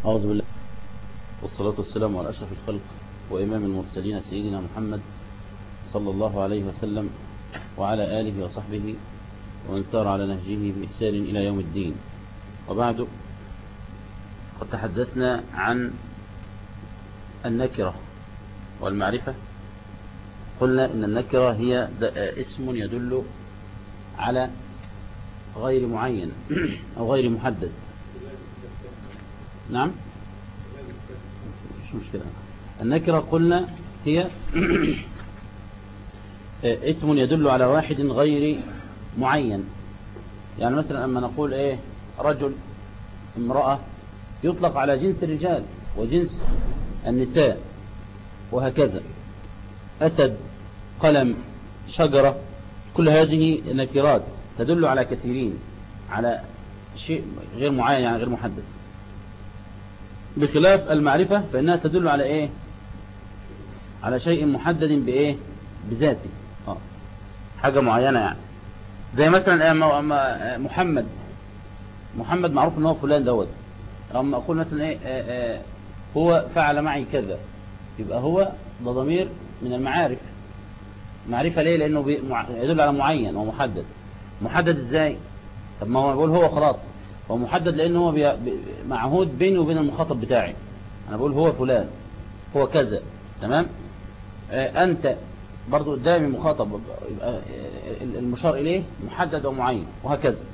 أعوذ بالله. والصلاة والسلام على أشرف الخلق وإمام المرسلين سيدنا محمد صلى الله عليه وسلم وعلى آله وصحبه ومن سار على نهجه بإحسان إلى يوم الدين. وبعد قد تحدثنا عن النكرة والمعرفة. قلنا إن النكرة هي اسم يدل على غير معين أو غير محدد. نعم. مش مشكلة. النكرة قلنا هي اسم يدل على واحد غير معين. يعني مثلا أما نقول إيه رجل امرأة يطلق على جنس الرجال وجنس النساء وهكذا. أسد قلم شجرة كل هذه نكرات تدل على كثيرين على شيء غير معين يعني غير محدد. بخلاف المعرفة فإنها تدل على إيه؟ على شيء محدد بإيه؟ بذاته. آه. حاجة معينة يعني. زي مثلا محمد. محمد معروف إن هو فلان دوت. أما أقول مثلا إيه آآ آآ هو فعل معي كذا. يبقى هو ده ضمير من المعارف. معرفة ليه؟ لأنه يدل على معين ومحدد محدد. إزاي؟ طب ما هو بقول هو خلاص. هو محدد لأنه هو بي... معهود بيني وبين المخاطب بتاعي. أنا بقول هو فلان هو كذا تمام؟ آه أنت برضو قدامي مخاطب يبقى المشار إليه محدد ومعين وهكذا.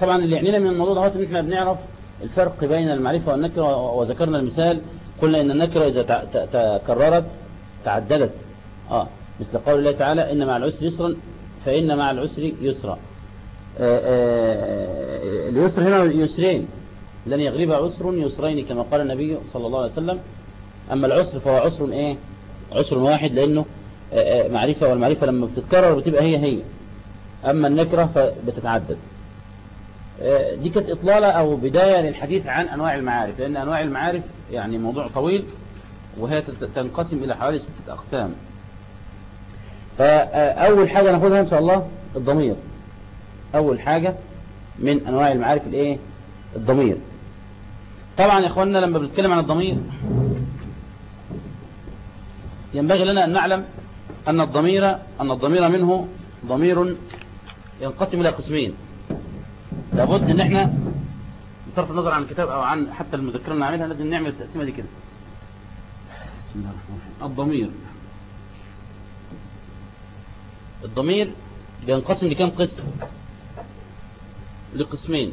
طبعا اللي يعنينا من الموضوع ده إن إحنا بنعرف الفرق بين المعرفة والنكرة وذكرنا المثال قلنا إن النكرة إذا تكررت تعددت. آه مثل قول الله تعالى إن مع العسر يسرا فإن مع العسر يسرا. اليسر هنا يسرين. لن يغلب عسر يسرين كما قال النبي صلى الله عليه وسلم. أما العسر فهو عسر إيه؟ عسر واحد لأنه معرفة والمعرفة لما بتتكرر بتبقى هي هي. أما النكرة فبتتعدد. دي كانت إطلالة أو بداية للحديث عن أنواع المعارف لأن أنواع المعارف يعني موضوع طويل وهي تنقسم إلى حوالي ستة أقسام. فأول حاجة ناخدها إن شاء الله الضمير. أول حاجة من أنواع المعارف الإيه؟ الضمير. طبعا يا إخواننا لما بنتكلم عن الضمير ينبغي لنا أن نعلم أن الضمير أن الضمير منه ضمير ينقسم إلى قسمين. لابد إن إحنا بصرف النظر عن الكتاب أو عن حتى المذكرة اللي نعملها لازم نعمل التقسيمة دي كده. بسم الله الرحمن الرحيم. الضمير. الضمير بينقسم لكام قسم؟ لقسمين.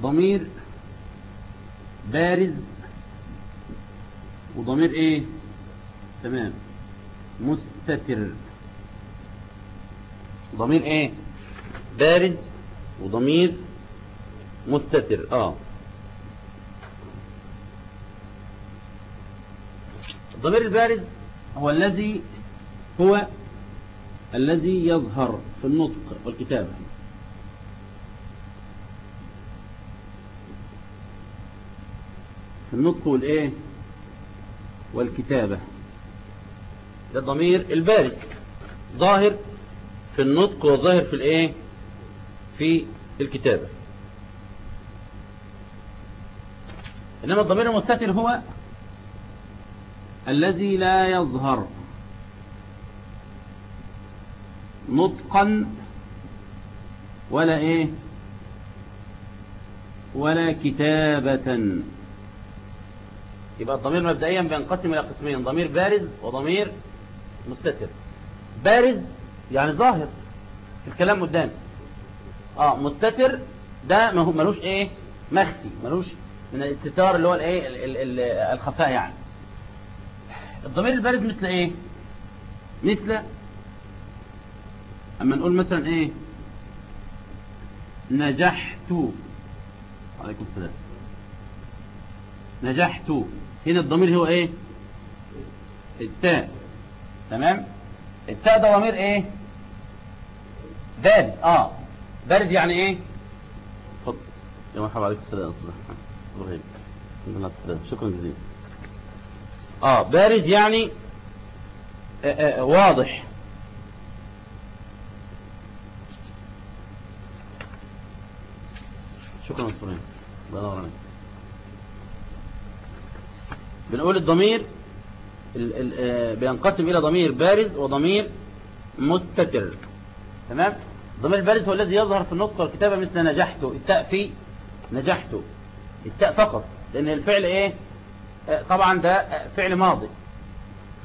ضمير بارز وضمير إيه؟ تمام. مستتر. ضمير إيه؟ بارز وضمير مستتر. آه. الضمير البارز هو الذي هو الذي يظهر في النطق والكتابة في النطق والإيه؟ والكتابة. ده الضمير البارز. ظاهر في النطق وظاهر في الإيه؟ في الكتابة. إنما الضمير المستتر هو الذي لا يظهر. نطقا ولا إيه؟ ولا كتابة. يبقى الضمير مبدئيا بينقسم إلى قسمين ضمير بارز وضمير مستتر. بارز يعني ظاهر في الكلام قدام. آه مستتر ده ما هو ملوش إيه؟ مخفي ملوش من الاستتار اللي هو الإيه؟ الخفاء يعني. الضمير البارز مثل إيه؟ مثل أما نقول مثلا إيه؟ نجحت. عليكم السلام. نجحت. هنا الضمير هو إيه؟ التاء. تمام؟ التاء ده ضمير إيه؟ بارز. آه. بارز يعني إيه؟ اتفضل يا مرحبا عليك السلام أستاذ إبراهيم. الحمد السلام شكرا جزيلا. آه. بارز يعني آآ آآ واضح. شكرا مصرين الله ينور عليك. بنقول الضمير ال ال آه، بينقسم إلى ضمير بارز وضمير مستتر. تمام؟ الضمير البارز هو الذي يظهر في النطق والكتابة مثل نجحت التاء في نجحت. التاء فقط لأن الفعل إيه؟ آه، طبعا ده فعل ماضي.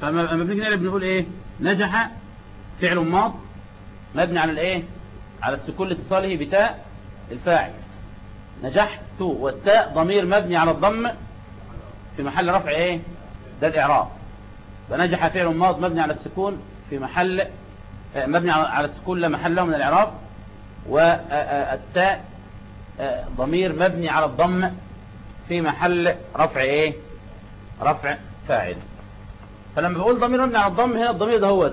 فلما لما بنيجي نقلب بنقول إيه؟ نجح فعل ماض مبني على الإيه؟ على السكون لاتصاله بتاء الفاعل. نجحت والتاء ضمير مبني على الضم في محل رفع إيه؟ ده الإعراب. ونجح فعل ماض مبني على السكون في محل آه، مبني على السكون لا محل له من الإعراب. والتاء آه، ضمير مبني على الضم في محل رفع إيه؟ رفع فاعل. فلما بقول ضمير مبني على الضم هنا الضمير ده هو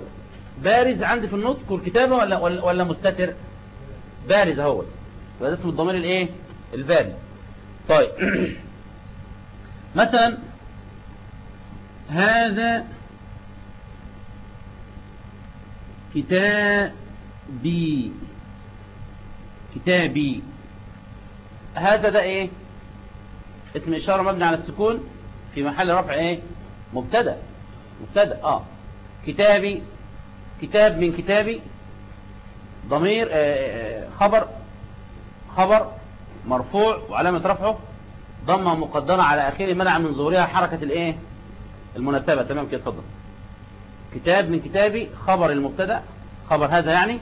بارز عندي في النطق والكتابة ولا ولا ولا مستتر؟ بارز هو فده اسمه الضمير الإيه؟ البارز طيب. مثلا هذا كتابي كتابي هذا ده إيه؟ اسم اشارة مبني على السكون في محل رفع إيه؟ مبتدأ. مبتدأ. آه. كتابي. كتاب من كتابي. ضمير آه، آه، خبر. خبر. مرفوع وعلامة رفعه ضمة مقدرة على آخره منع من ظهورها حركة الإيه؟ المناسبة. تمام كده اتفضل. كتاب من كتابي خبر المبتدأ. خبر هذا يعني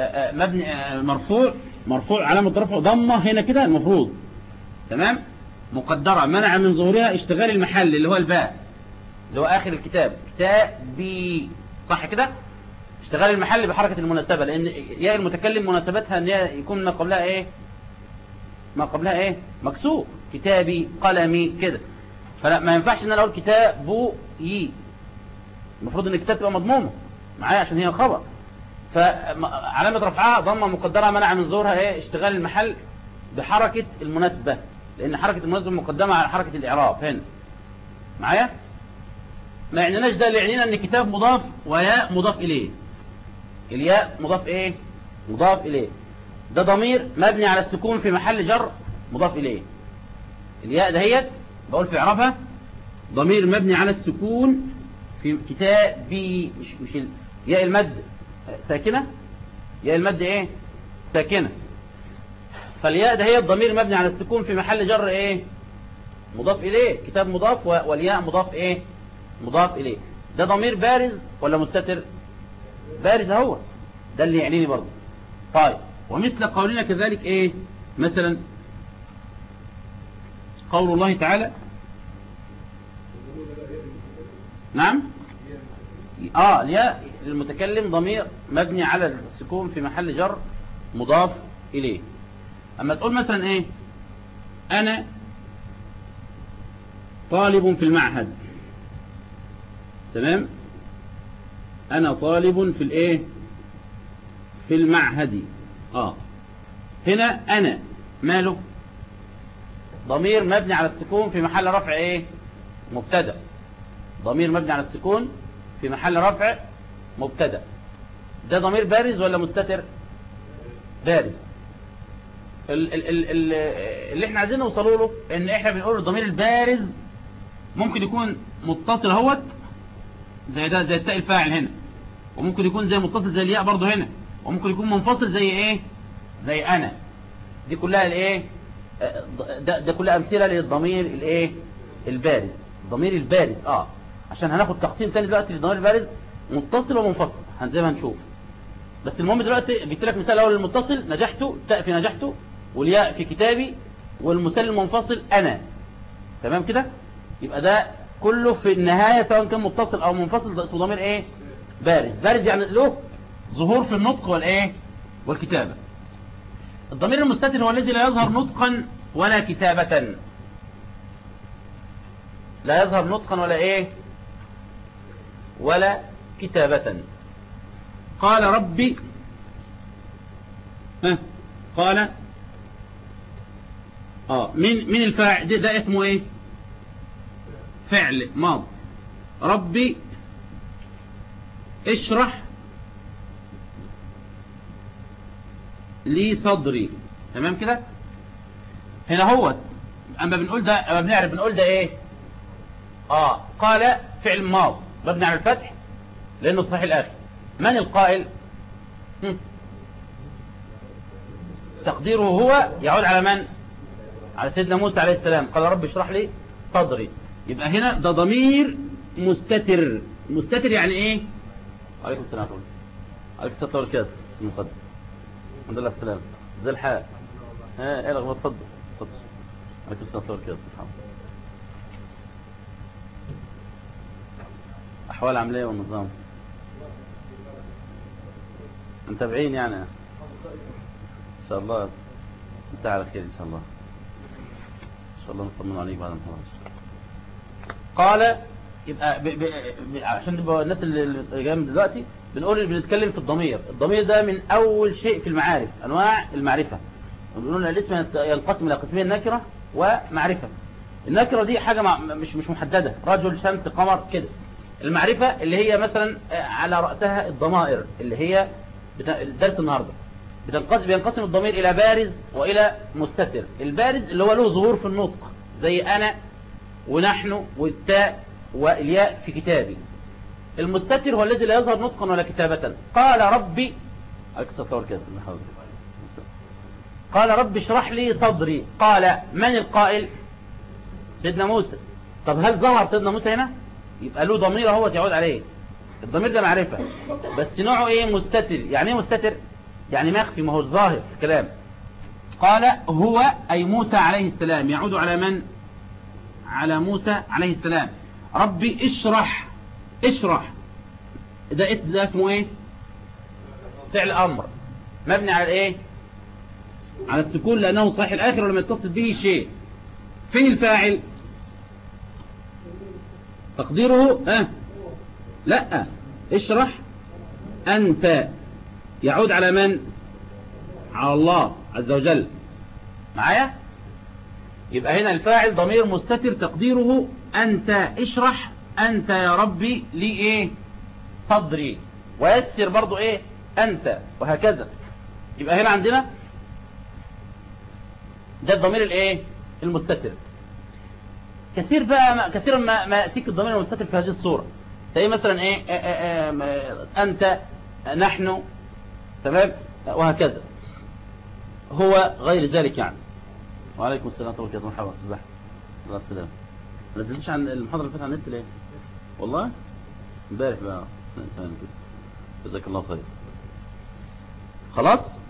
آه، آه، مبني آه، مرفوع مرفوع علامة رفعه ضمة هنا كده المفروض. تمام؟ مقدرة منع من ظهورها اشتغال المحل اللي هو الباء اللي هو آخر الكتاب. كتابي صح كده؟ اشتغال المحل بحركة المناسبة لأن ياء المتكلم مناسبتها هي يكون ما قبلها إيه؟ ما قبلها إيه؟ مكسور. كتابي قلمي كده. فلا ما ينفعش إن أنا أقول كتاب يي المفروض إن الكتاب تبقى مضمومه معايا عشان هي خبر. فعلامة رفعها ضمة مقدرة منع من ظهورها إيه؟ اشتغال المحل بحركة المناسبة. لأن حركة المناسبة مقدمة على حركة الإعراب. هنا. معايا؟ ما يعنيناش ده اللي يعنينا إن الكتاب مضاف وياء مضاف إليه. الياء مضاف إيه؟ مضاف إليه. ده ضمير مبني على السكون في محل جر مضاف إليه. الياء دهيت بقول في إعرابها ضمير مبني على السكون في كتابي مش مش ياء المد ساكنة ياء المد إيه؟ ساكنة. فالياء ده هي الضمير مبني على السكون في محل جر إيه؟ مضاف إليه. كتاب مضاف والياء مضاف إيه؟ مضاف إليه. ده ضمير بارز ولا مستتر؟ بارز اهو ده اللي يعنيني برضه. طيب. ومثل قولنا كذلك إيه؟ مثلا قول الله تعالى نعم؟ آه الياء المتكلم ضمير مبني على السكون في محل جر مضاف إليه. أما تقول مثلا إيه؟ أنا طالب في المعهد. تمام؟ أنا طالب في الإيه؟ في المعهد. آه. هنا أنا ماله؟ ضمير مبني على السكون في محل رفع إيه؟ مبتدأ. ضمير مبني على السكون في محل رفع مبتدأ. ده ضمير بارز ولا مستتر؟ بارز. ال ال ال ال اللي إحنا عايزين نوصله له إن إحنا بنقول الضمير البارز ممكن يكون متصل أهوت زي ده زي التاء الفاعل هنا وممكن يكون زي متصل زي الياء برضه هنا. وممكن يكون منفصل زي إيه؟ زي أنا. دي كلها الإيه؟ ده, ده كلها أمثلة للضمير الإيه؟ البارز. الضمير البارز آه. عشان هناخد تقسيم تاني دلوقتي للضمير البارز متصل ومنفصل. زي ما هنشوف بس المهم دلوقتي جبت لك مثال أول المتصل نجحت التاء في نجحت والياء في كتابي والمثال المنفصل أنا. تمام كده؟ يبقى ده كله في النهاية سواء كان متصل أو منفصل ده اسمه ضمير إيه؟ بارز. بارز يعني له ظهور في النطق والإيه؟ والكتابة. الضمير المستتر هو الذي لا يظهر نطقا ولا كتابة. لا يظهر نطقا ولا إيه؟ ولا كتابة. قال ربي ها قال آه من من الفاعل ده, ده اسمه إيه؟ فعل ماض. ربي اشرح لي صدري تمام كده؟ هنا هو أما بنقول ده أما بنعرف بنقول ده إيه؟ آه. قال فعل ماض. مبني على الفتح لأنه صحيح الآخر. من القائل. تقديره هو يعود على من؟ على سيدنا موسى عليه السلام. قال رب اشرح لي صدري. يبقى هنا ده ضمير مستتر. مستتر يعني إيه؟ عليكم السلام. عليكم السلام ورحمة الله. المقدم الحمد لله السلام. زي الحال. ها إيه لغمة اتفضل اتفضل عليكم السلام ورحمة الله الحمد أحوال عملية والنظام متابعين يعني؟ إن شاء الله. أنت على خير إن شاء الله. إن شاء الله نطمن عليك بعد ما نخلص. قال يبقى. ب... ب... عشان الناس اللي جاية دلوقتي بنقول بنتكلم في الضمير. الضمير ده من أول شيء في المعارف أنواع المعرفة. بنقول الاسم ينقسم إلى قسمين نكرة ومعرفة. النكرة دي حاجة. مش مش محددة. رجل شمس قمر كده. المعرفة اللي هي مثلا آه، على رأسها الضمائر اللي هي بتا... درس النهارده. بتنقسم بينقسم الضمير إلى بارز وإلى مستتر. البارز اللي هو له ظهور في النطق زي أنا ونحن والتاء والياء في كتابي المستتر هو الذي لا يظهر نطقا ولا كتابة. قال ربي عليك الصلاة كده قال رب اشرح لي صدري. قال من القائل؟ سيدنا موسى. طب هل ظهر سيدنا موسى هنا؟ يبقى له ضمير هو يعود عليه. الضمير ده معرفة. بس نوعه إيه؟ مستتر. يعني إيه مستتر؟ يعني مخفي ما هو الظاهر في الكلام. قال هو أي موسى عليه السلام. يعود على من؟ على موسى عليه السلام. ربي اشرح اشرح. ده ده اسمه إيه؟ فعل أمر. مبني على إيه؟ على السكون لأنه صحيح. الآخر ولم يتصل به شيء. فين الفاعل؟ تقديره؟ ها؟ أه؟ لا. اشرح. أنت. يعود على من؟ على الله عز وجل. معايا؟ يبقى هنا الفاعل ضمير مستتر تقديره أنت اشرح أنت يا ربي لي إيه؟ صدري. ويسر برضو إيه؟ أنت. وهكذا. يبقى هنا عندنا ده الضمير الإيه؟ المستتر. كثير بقى ما كثيرا ما, ما يأتيك الضمير المستتر في هذه الصورة. تلاقيه مثلا إيه؟ آه، آه، آه، أنت نحن تمام؟ وهكذا. هو غير ذلك يعني. وعليكم السلام ورحمة الله وبركاته. مرحبا. ما نزلتش عن المحاضرة اللي فاتت على النت ليه؟ والله؟ امبارح بقى. تمام كده. جزاك الله خير. خلاص؟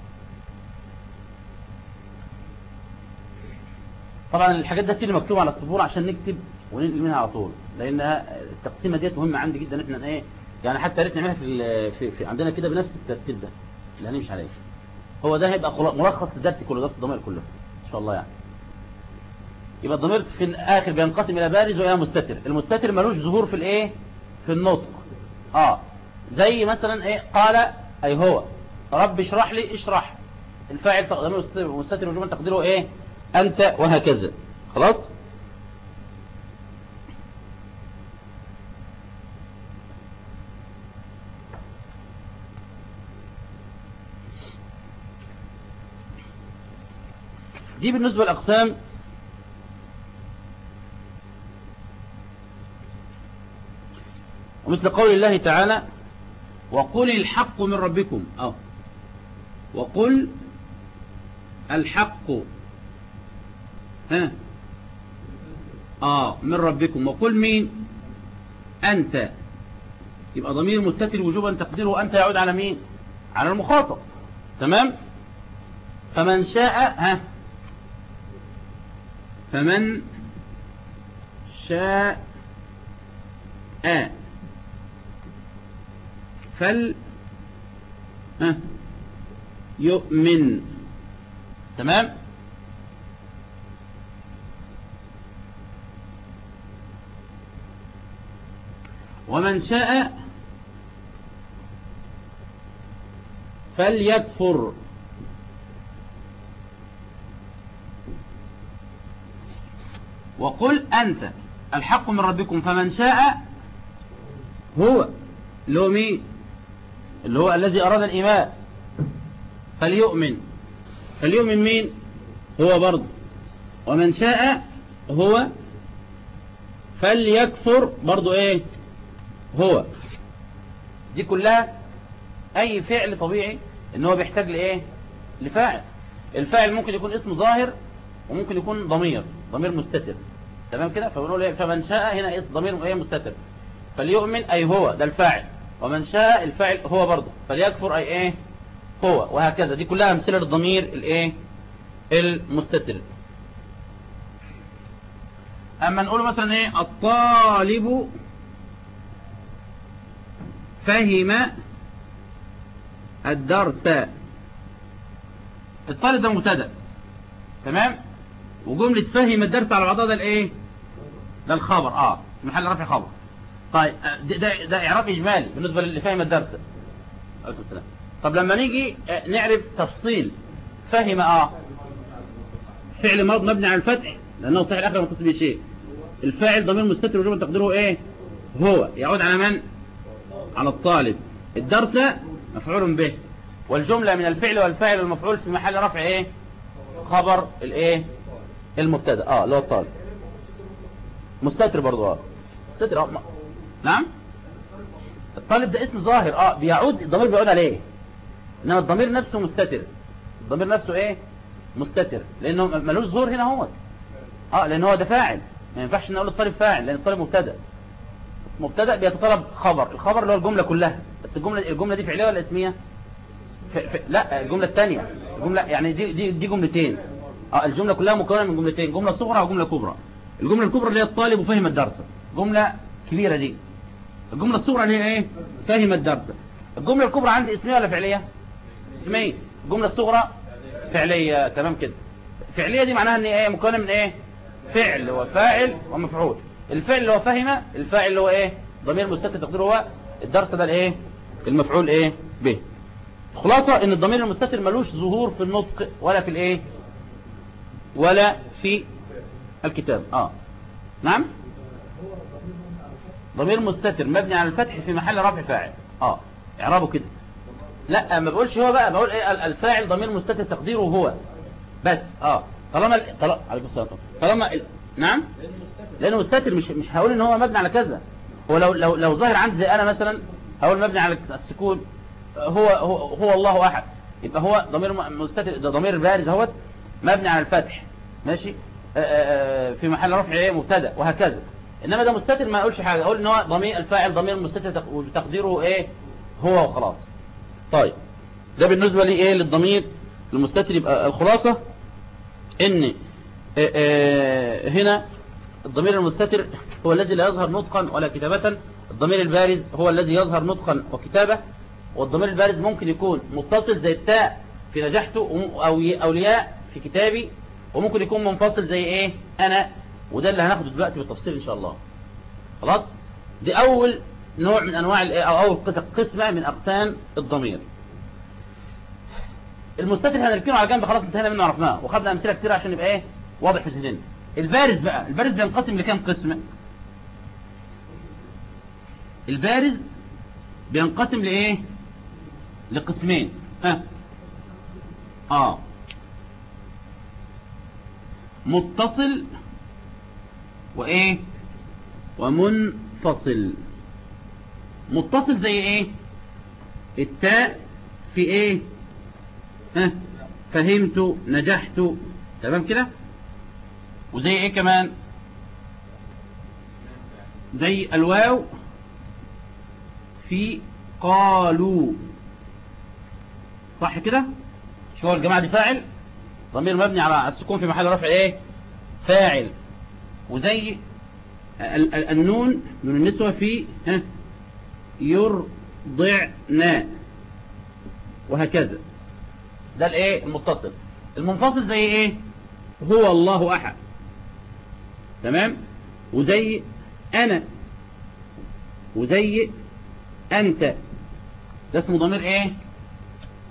طبعا الحاجات دي تيجي مكتوبة على السبورة عشان نكتب وننقل منها على طول. لأنها التقسيمة ديت مهمة عندي جدا. إحنا إيه يعني حتى يا ريت نعملها في, في, في عندنا كده بنفس الترتيب ده. اللي هنمشي عليه هو ده هيبقى ملخص للدرس كله درس الضمير كله. إن شاء الله يعني. يبقى الضمير في الآخر بينقسم إلى بارز وإلى مستتر. المستتر ملوش ظهور في الإيه؟ في النطق. آه. زي مثلا إيه؟ قال أي هو رب اشرح لي اشرح. الفاعل ضمير مستتر وجوبا تقديره إيه؟ أنت وهكذا. خلاص؟ دي بالنسبة للأقسام ومثل قول الله تعالى وقل الحق من ربكم. أو وقل الحق ها آه من ربكم. وقل مين؟ أنت. يبقى ضمير مستتر وجوبا تقديره أنت يعود على مين؟ على المخاطب. تمام؟ فمن شاء ها فمن شاء فل يؤمن. تمام؟ ومن شاء فليكفر. وقل أنت الحق من ربكم فمن شاء هو. مين اللي هو الذي أراد الإيمان. فليؤمن. فليؤمن مين؟ هو برضه. ومن شاء هو فليكفر. برضو إيه؟ هو. دي كلها أي فعل طبيعي إن هو بيحتاج لإيه؟ لفاعل. الفاعل ممكن يكون اسم ظاهر وممكن يكون ضمير ضمير مستتر. تمام كده؟ فبنقول إيه؟ فمن شاء هنا اسم ضمير إيه مستتر. فليؤمن أي هو. ده الفاعل. ومن شاء الفاعل هو برضه. فليكفر أي إيه؟ هو. وهكذا. دي كلها أمثلة للضمير الإيه؟ المستتر. أما نقول مثلا إيه؟ الطالب فهم الدرس. الطالب ده مبتدأ. تمام؟ وجملة فهم الدرس على بعضها ده الإيه؟ ده الخبر. في محل رفع خبر. طيب ده, ده, إعراب إجمالي بالنسبة للي فهم الدرس السلام. طب لما نيجي نعرف تفصيل فهم آه فعل مرض مبني على الفتح لأنه صحيح الآخر متصل به شيء. الفاعل ضمير مستتر وجوبا تقديره إيه؟ هو. يعود على من؟ على الطالب. الدرس مفعول به. والجملة من الفعل والفاعل والمفعول في محل رفع إيه؟ خبر الإيه؟ المبتدأ. آه اللي هو الطالب. مستتر برضو آه. مستتر آه نعم؟ الطالب ده اسم ظاهر آه بيعود الضمير بيعود عليه. إنما الضمير نفسه مستتر. الضمير نفسه إيه؟ مستتر. لأنه ملوش ظهور هنا هو آه لأن هو ده فاعل. ما ينفعش نقول الطالب فاعل لأن الطالب مبتدأ. مبتدأ بيتطلب خبر. الخبر اللي هو الجملة كلها. بس الجملة الجملة دي فعلية ولا اسمية؟ ف... ف... لا الجملة الثانية. الجملة يعني دي دي دي جملتين. آه الجملة كلها مكونة من جملتين. جملة صغرى وجملة كبرى. الجملة الكبرى اللي هي الطالب وفهم الدرس. جملة كبيرة دي. الجمله الصغرى هي إيه؟ فهم الدرس. الجمله الكبرى عندي اسميه ولا فعلية؟ اسميه الجمله الصغرى فعلية. تمام كده. فعلية دي معناها إن إيه؟ مكونة من إيه؟ فعل وفاعل ومفعول. الفعل اللي هو فهم الفاعل اللي هو إيه؟ ضمير مستتر تقديره هو الدرس ده الإيه؟ المفعول إيه؟ به. خلاصة إن الضمير المستتر ملوش ظهور في النطق ولا في الإيه؟ ولا في الكتاب. آه. نعم؟ ضمير مستتر مبني على الفتح في محل رفع فاعل. آه إعرابه كده. لا ما بقولش هو بقى بقول إيه الفاعل ضمير مستتر تقديره هو. بس آه طالما طالما عليكم السلام طالما ال... نعم؟ لأنه مستتر مش مش هقول إن هو مبني على كذا. هو لو لو لو ظاهر عندي زي أنا مثلا هقول مبني على السكون. هو هو هو الله أحد. يبقى هو ضمير مستتر ده ضمير بارز أهوت مبني على الفتح. ماشي؟ آآ آآ في محل رفع إيه؟ مبتدأ وهكذا. إنما ده مستتر ما اقولش حاجة أقول إن هو ضمير الفاعل ضمير مستتر وتقديره إيه؟ هو وخلاص. طيب ده بالنسبة لي إيه؟ للضمير المستتر يبقى الخلاصة إن آآ هنا الضمير المستتر هو الذي لا يظهر نطقا ولا كتابة الضمير البارز هو الذي يظهر نطقا وكتابة والضمير البارز ممكن يكون متصل زي التاء في نجحت أو الياء في كتابي وممكن يكون منفصل زي إيه؟ أنا. وده اللي هناخده دلوقتي بالتفصيل إن شاء الله. خلاص؟ دي أول نوع من أنواع أو أول قسمة من أقسام الضمير. المستتر هنركنه على جنب خلاص انتهينا منه عرفناه وخدنا أمثلة كتير عشان يبقى إيه؟ واضح في ذهننا البارز بقى. البارز بينقسم لكام قسم البارز بينقسم لإيه؟ لقسمين. ها؟ آه. متصل وإيه؟ ومنفصل. متصل زي إيه؟ التاء في إيه؟ ها؟ فهمت نجحت. تمام كده؟ وزي إيه كمان؟ زي الواو في قالوا. صح كده؟ شو الجماعة دي؟ فاعل. ضمير مبني على السكون في محل رفع إيه؟ فاعل. وزي النون نون النسوة في ها يرضعنا وهكذا. ده الإيه؟ المتصل. المنفصل زي إيه؟ هو الله أحد. تمام؟ وزي أنا. وزي أنت. ده اسمه ضمير إيه؟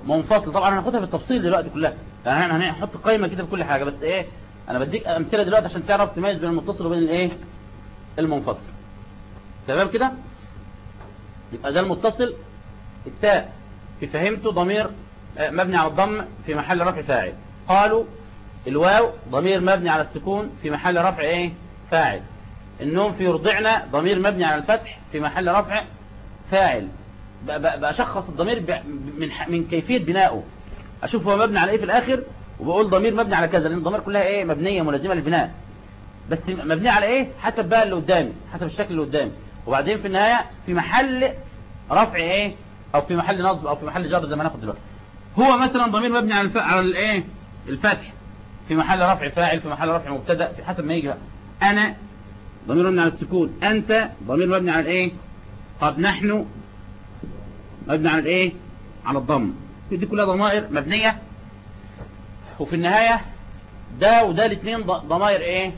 منفصل. طبعا هناخدها بالتفصيل دلوقتي كلها. يعني هنحط قائمه كده بكل حاجة بس إيه؟ أنا بديك أمثلة دلوقتي عشان تعرف تميز بين المتصل وبين الإيه؟ المنفصل. تمام كده؟ يبقى ده المتصل. التاء في فهمته ضمير مبني على الضم في محل رفع فاعل. قالوا الواو ضمير مبني على السكون في محل رفع إيه؟ فاعل. النوم في يرضعنا ضمير مبني على الفتح في محل رفع فاعل. بشخص الضمير من من كيفية بنائه أشوف هو مبني على إيه في الآخر؟ وبقول ضمير مبني على كذا لأن الضمير كلها إيه مبنية ملازمة للبناء. بس مبنية على إيه؟ حسب بقى اللي قدامي حسب الشكل اللي قدامي. وبعدين في النهاية في محل رفع إيه؟ أو في محل نصب أو في محل جر زي ما ناخد دلوقتي. هو مثلا ضمير مبني على الف... على الإيه؟ الفتح. في محل رفع فاعل في محل رفع مبتدأ في حسب ما يجي بقى. أنا ضمير مبني على السكون. أنت ضمير مبني على الايه طب نحن مبني على الإيه؟ على الضم. دي كلها ضمائر مبنية. وفي النهاية ده وده الاثنين ضمائر إيه؟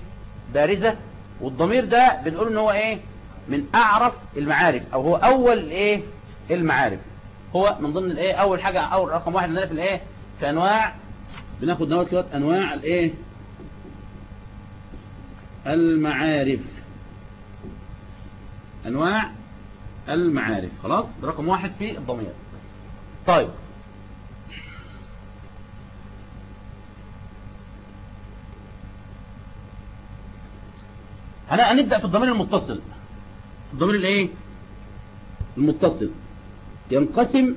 بارزة. والضمير ده بنقول إن هو إيه؟ من أعرف المعارف أو هو أول إيه؟ المعارف. هو من ضمن الإيه؟ أول حاجة اول رقم واحد عندنا في الإيه؟ في أنواع بناخد دلوقتي دلوقتي أنواع الإيه؟ المعارف. أنواع المعارف. خلاص؟ رقم واحد في الضمير. طيب. هنبدأ في الضمير المتصل. الضمير الإيه؟ المتصل. ينقسم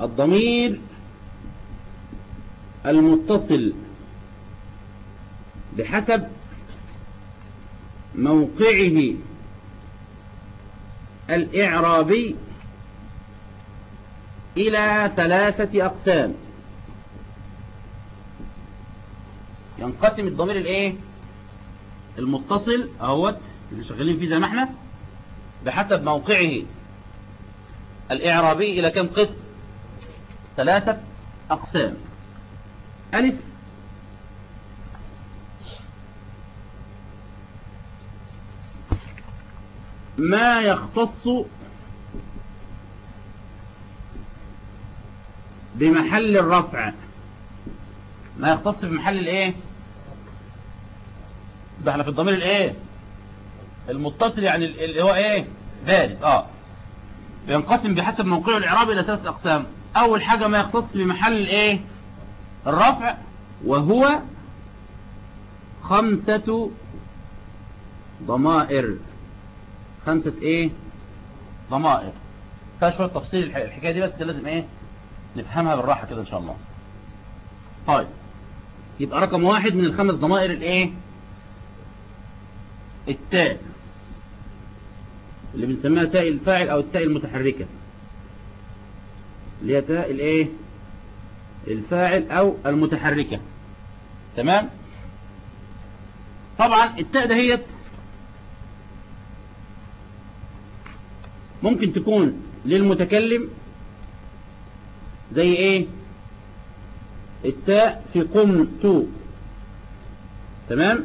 الضمير المتصل بحسب موقعه الإعرابي إلى ثلاثة أقسام. ينقسم الضمير الإيه؟ المتصل أهوت اللي شغالين فيه زي ما إحنا بحسب موقعه. الإعرابي إلى كم قسم؟ ثلاثة أقسام. ألف. ما يختص بمحل الرفع؟ ما يختص بمحل الإيه؟ ده إحنا في الضمير الايه؟ المتصل يعني اللي هو إيه؟ بارز آه. بينقسم بحسب موقعه الاعرابي إلى ثلاث أقسام. أول حاجة ما يختص بمحل الإيه؟ الرفع وهو خمسة ضمائر. خمسة إيه؟ ضمائر. فيها شوية تفصيل الح- الحكاية دي بس لازم إيه؟ نفهمها بالراحة كده إن شاء الله. طيب. يبقى رقم واحد من الخمس ضمائر الإيه؟ التاء اللي بنسميها تاء الفاعل أو التاء المتحركة. اللي هي تاء الإيه؟ الفاعل أو المتحركة. تمام؟ طبعا التاء دهيت ممكن تكون للمتكلم زي إيه؟ التاء في قمت. تمام؟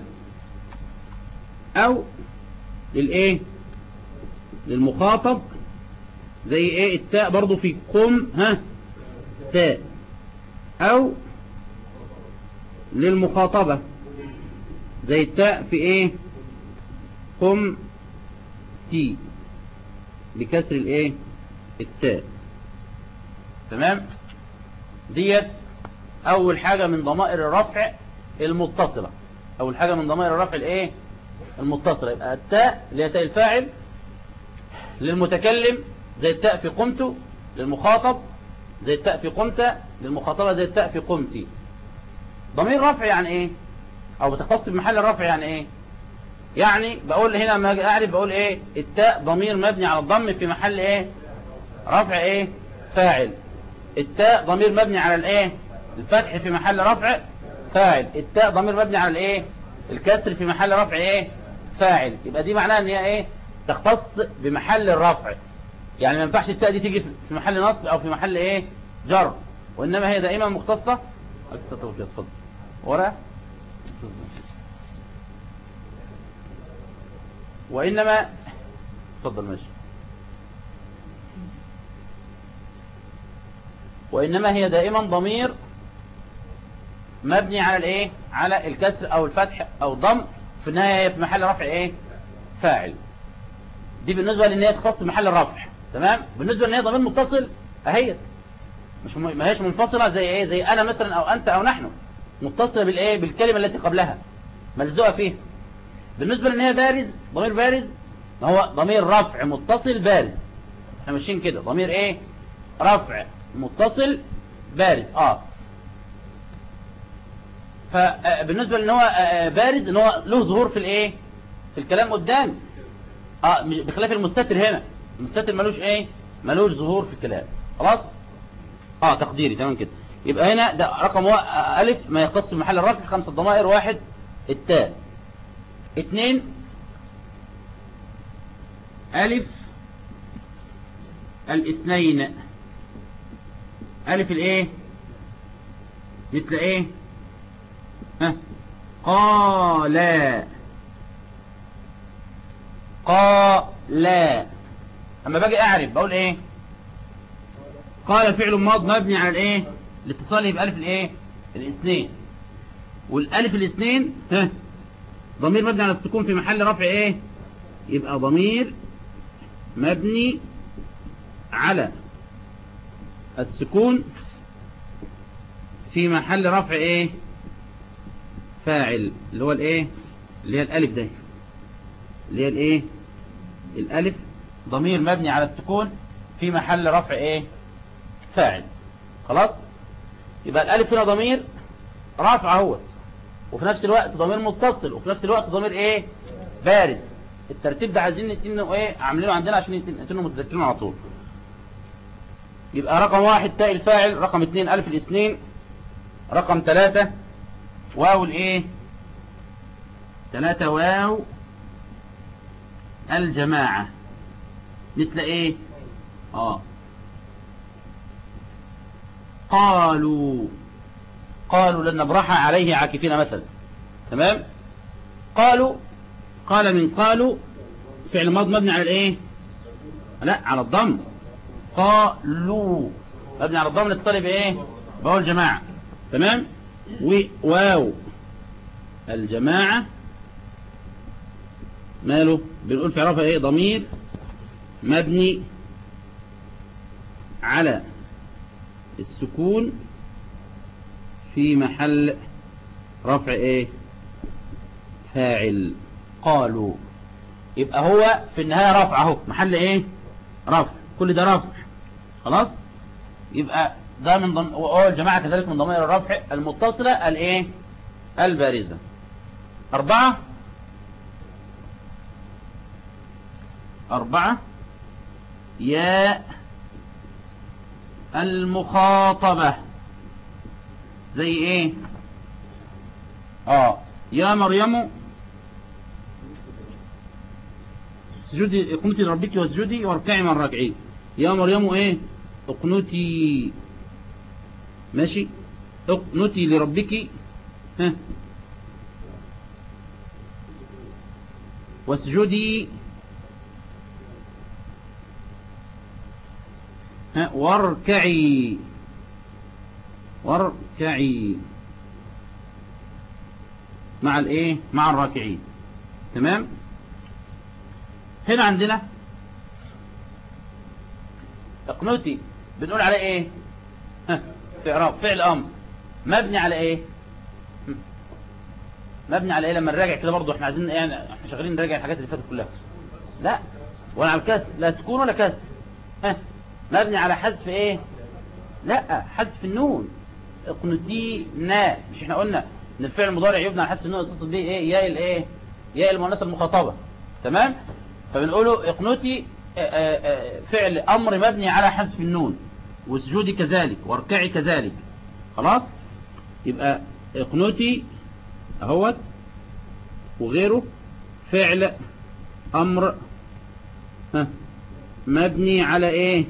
أو للإيه؟ للمخاطب زي إيه؟ التاء برضو في قم ها؟ تاء. أو للمخاطبة زي التاء في إيه؟ قم تي. بكسر الإيه؟ التاء. تمام؟ ديت أول حاجة من ضمائر الرفع المتصلة. أول حاجة من ضمائر الرفع الإيه؟ المتصلة يبقى التاء اللي هي تاء الفاعل للمتكلم زي التاء في قمت للمخاطب زي التاء في قمت للمخاطبة زي التاء في قمتي ضمير رفع يعني إيه؟ أو بتختص بمحل الرفع يعني إيه؟ يعني بقول هنا لما أجي أعرف بقول إيه؟ التاء ضمير مبني على الضم في محل إيه؟ رفع إيه؟ فاعل. التاء ضمير مبني على الإيه؟ الفتح في محل رفع فاعل. التاء ضمير مبني على الإيه؟ الكسر في محل رفع إيه؟ فاعل. يبقى دي معناها إن هي إيه؟ تختص بمحل الرفع. يعني ما ينفعش التاء دي تيجي في محل نصب أو في محل إيه؟ جر. وإنما هي دائما مختصة. اتفضل. ورا وإنما اتفضل ماشي. وإنما هي دائما ضمير مبني على الايه؟ على الكسر أو الفتح أو الضم في النهاية هي في محل رفع إيه؟ فاعل. دي بالنسبة لأن هي تخص محل الرفع تمام؟ بالنسبة لأن هي ضمير متصل اهيت. مش. ما هيش منفصلة زي إيه؟ زي أنا مثلا أو انت أو نحن. متصلة بالايه؟ بالكلمة التي قبلها. ملزوقة فيه بالنسبة لأن هي بارز ضمير بارز هو ضمير رفع متصل بارز. إحنا ماشيين كده. ضمير إيه؟ رفع متصل بارز. آه. فبالنسبة لإن هو بارز إن هو له ظهور في الإيه؟ في الكلام قدام. آه بخلاف المستتر هنا. المستتر ملوش إيه؟ ملوش ظهور في الكلام. خلاص؟ آه تقديري. تمام كده. يبقى هنا ده رقم ألف ما يختص بمحل الرفع. خمسة ضمائر واحد التاء. اتنين ألف الاثنين. ألف الإيه؟ مثل إيه؟ ها؟ قال. قال. أما باجي أعرف بقول إيه؟ قال فعل ماض مبني على الإيه؟ الاتصال بألف الإيه؟ الإثنين. والألف الإثنين ها؟ ضمير مبني على السكون في محل رفع إيه؟ يبقى ضمير مبني على السكون في محل رفع إيه؟ فاعل اللي هو الايه؟ اللي هي الألف ده اللي هي الايه؟ الألف. ضمير مبني على السكون في محل رفع إيه؟ فاعل. خلاص؟ يبقى الألف هنا ضمير رافع اهوت وفي نفس الوقت ضمير متصل. وفي نفس الوقت ضمير إيه؟ بارز. الترتيب ده عايزين نتنه إيه؟ عاملينه عندنا عشان نتنه متذكرين على طول. يبقى رقم واحد تاء الفاعل رقم اتنين ألف الاثنين رقم ثلاثة واو الإيه؟ ثلاثة واو الجماعة. مثل إيه؟ آه. قالوا قالوا لن نبرح عليه عاكفين مثلا. تمام؟ قالوا قال من قالوا فعل ماض مبني على الإيه؟ لا على الضم. قالوا مبني على الضم الاتصال بايه بقول الجماعة. تمام؟ وواو الجماعة ماله؟ بنقول في عرفها إيه؟ ضمير مبني على السكون في محل رفع إيه؟ فاعل. قالوا. يبقى هو في النهاية رفع أهو. محل إيه؟ رفع. كل ده رفع. خلاص؟ يبقى ده من ضم... وهو الجماعة كذلك من ضمائر الرفع المتصلة الإيه؟ البارزة. أربعة. أربعة. يا المخاطبة. زي إيه؟ آه. يا مريم. اسجدي اقنتي لربك واسجدي واركعي مع الراكعين. يا مريم إيه؟ اقنتي. ماشي؟ اقنتي لربك. ها. واسجدي. ها واركعي. واركعي. مع الايه؟ مع الراكعين. تمام؟ هنا عندنا. اقنوتي بنقول على إيه؟ ها. اعراب فعل أمر. مبني على إيه؟ مبني على إيه؟ لما نراجع كده برضه إحنا عايزين يعني إحنا شغالين نراجع الحاجات اللي فاتت كلها. لا. ولا على الكسر لا سكون ولا كسر. ها. مبني على حذف إيه؟ لا. حذف النون. اقنتي. مش إحنا قلنا إن الفعل المضارع يبنى على حذف النون أساسا دي إيه؟ ياء الإيه؟ ياء المؤنثه المخاطبة. تمام؟ فبنقوله اقنتي فعل أمر مبني على حذف النون. وسجودي كذلك واركعي كذلك. خلاص؟ يبقى اقنتي اهوت وغيره فعل أمر ها مبني على إيه؟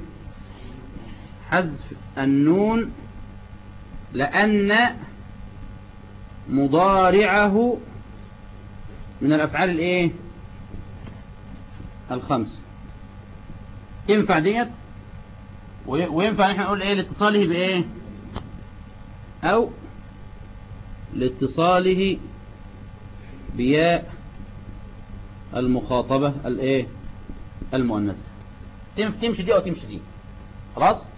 حذف النون لأن مضارعه من الأفعال الإيه؟ الخمس. ينفع ديت؟ وينفع نحن نقول إيه؟ لاتصاله بإيه؟ أو لاتصاله بياء المخاطبة الإيه؟ المؤنثة. تمشي دي أو تمشي دي. خلاص؟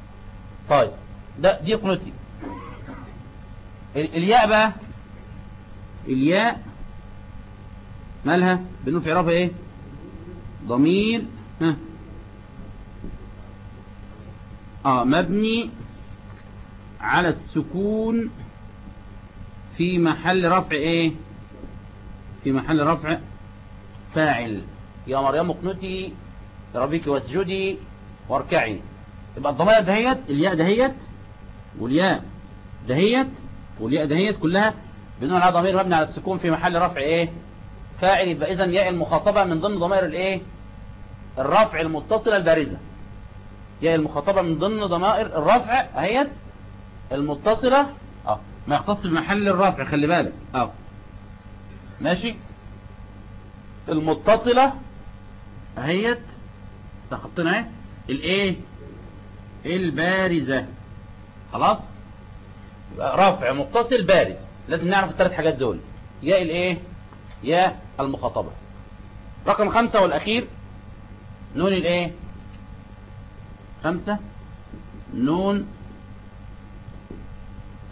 طيب. ده دي قنوتي. ال- الياء بقى. الياء مالها؟ بنقول في إيه؟ ضمير. ها. آه مبني على السكون في محل رفع إيه؟ في محل رفع فاعل. يا مريم اقنتي لربك واسجدي واركعي. يبقى الضمائر دهيت الياء دهيت والياء دهيت والياء دهيت كلها بنقول على ضمير مبني على السكون في محل رفع إيه؟ فاعل. يبقى اذا ياء المخاطبة من ضمن ضمائر الإيه؟ الرفع المتصلة البارزة. ياء المخاطبة من ضمن ضمائر الرفع اهيت المتصلة. آه. ما يختص بمحل الرفع خلي بالك. آه. ماشي. المتصلة اهيت تخطينا إيه؟ الإيه؟ البارزة. خلاص؟ رفع متصل بارز. لازم نعرف الثلاث حاجات دول. ياء الإيه؟ ياء المخاطبة. رقم خمسة والأخير. نون الإيه؟ خمسة نون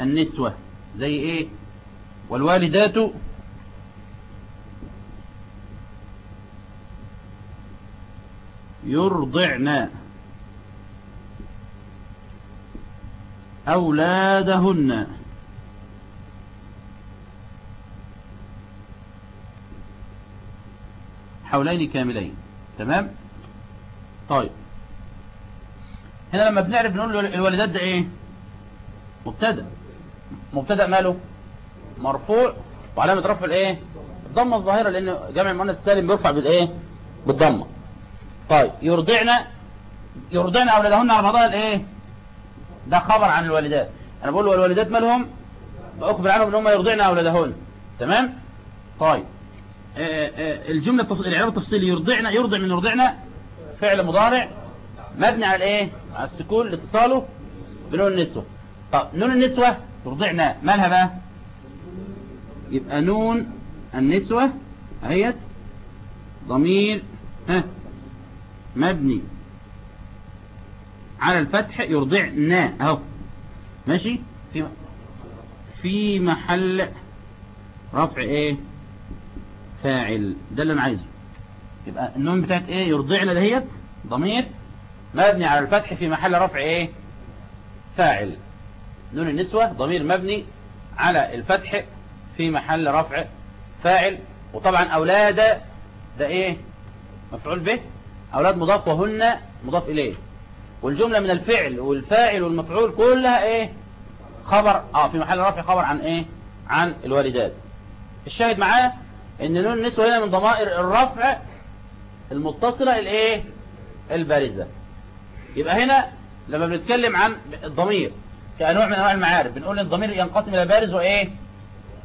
النسوة. زي إيه؟ والوالدات يرضعن أولادهن. حولين كاملين تمام؟ طيب. هنا لما بنعرف بنقول الوالدات ده إيه؟ مبتدأ. مبتدأ ماله؟ مرفوع. وعلامة رفع الايه؟ الضمة الظاهرة لأن جمع المؤنث السالم بيرفع بالايه بالضمة. طيب يرضعن يرضعن أولادهن على بعضها الايه؟ ده خبر عن الوالدات. أنا بقول والوالدات مالهم؟ باخبر عنهم إن هم يرضعن أولادهن. تمام؟ طيب. آآ آآ الجملة التف... الاعراب التفصيلي يرضعن يرضع من يرضعن فعل مضارع مبني على الايه؟ على السكون لاتصاله بنون النسوة. طب نون النسوة ترضعنا مالها بقى؟ يبقى نون النسوة اهيت ضمير ها مبني على الفتح يرضعنا اهو. ماشي؟ في في محل رفع إيه؟ فاعل. ده اللي أنا عايزه. يبقى النون بتاعت إيه؟ يرضعنا دهيت ضمير مبني على الفتح في محل رفع إيه؟ فاعل. نون النسوة ضمير مبني على الفتح في محل رفع فاعل. وطبعا أولاد ده إيه؟ مفعول به. أولاد مضاف وهن مضاف إليه. والجملة من الفعل والفاعل والمفعول كلها إيه؟ خبر. آه في محل رفع خبر عن إيه؟ عن الوالدات. الشاهد معاه إن نون النسوة هنا من ضمائر الرفع المتصلة الإيه البارزة. يبقى هنا لما بنتكلم عن الضمير كأنواع من أنواع المعارف بنقول إن الضمير ينقسم إلى بارز وإيه؟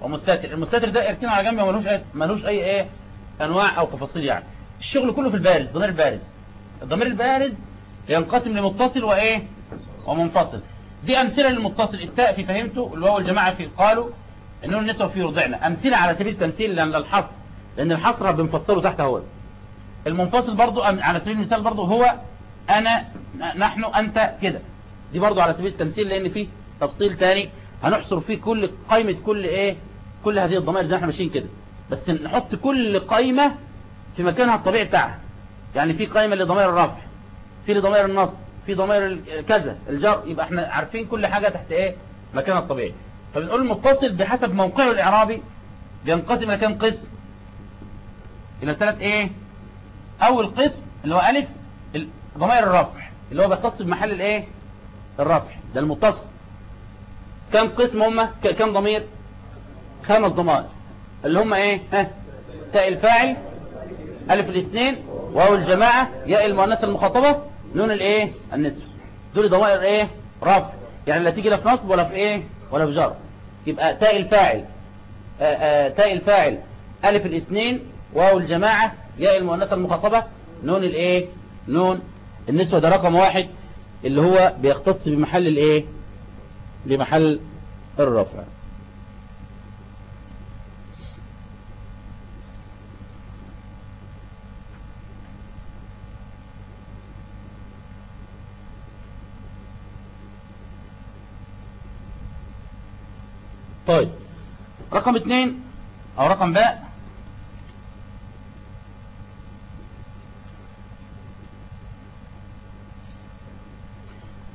ومستتر. المستتر ده اركنه على جنب وملوش أي ملوش أي إيه؟ أنواع أو تفاصيل يعني. الشغل كله في البارز الضمير البارز. الضمير البارز ينقسم لمتصل وإيه؟ ومنفصل. دي أمثلة للمتصل. التاء في فهمت الواو الجماعة في قالوا نون النسوة في يرضعن أمثلة على سبيل التمثيل لا الحصر لأن الحصر بنفصله تحت هو. المنفصل برضو على سبيل المثال برضو هو أنا نحن أنت كده. دي برضو على سبيل التمثيل لأن فيه تفصيل تاني هنحصر فيه كل قائمة كل إيه كل هذه الضمائر زي ما إحنا ماشيين كده. بس نحط كل قائمة في مكانها الطبيعي بتاعها. يعني في قائمة لضمائر الرفع في لضمائر النصب في ضمائر كذا الجر يبقى إحنا عارفين كل حاجة تحت إيه مكانها الطبيعي. فبنقول المتصل بحسب موقعه الإعرابي بينقسم إلى كام قسم؟ إلى ثلاث إيه أول قسم اللي هو ألف ضمائر الرفع اللي هو بيختص بمحل الايه؟ الرفع ده المتصل كم قسم هم كم ضمير؟ خمس ضمائر اللي هم إيه؟ ها؟ تاء الفاعل ألف الاثنين واو الجماعة ياء المؤنثة المخاطبة نون الايه؟ النسوة دول ضمائر إيه؟ رفع. يعني لا تيجي لا في نصب ولا في إيه؟ ولا في جر. يبقى تاء الفاعل آآ آآ تاء الفاعل ألف الاثنين واو الجماعة ياء المؤنثة المخاطبة نون الايه؟ نون النسوة ده رقم واحد اللي هو بيختص بمحل الايه؟ بمحل الرفع. طيب رقم اثنين أو رقم باء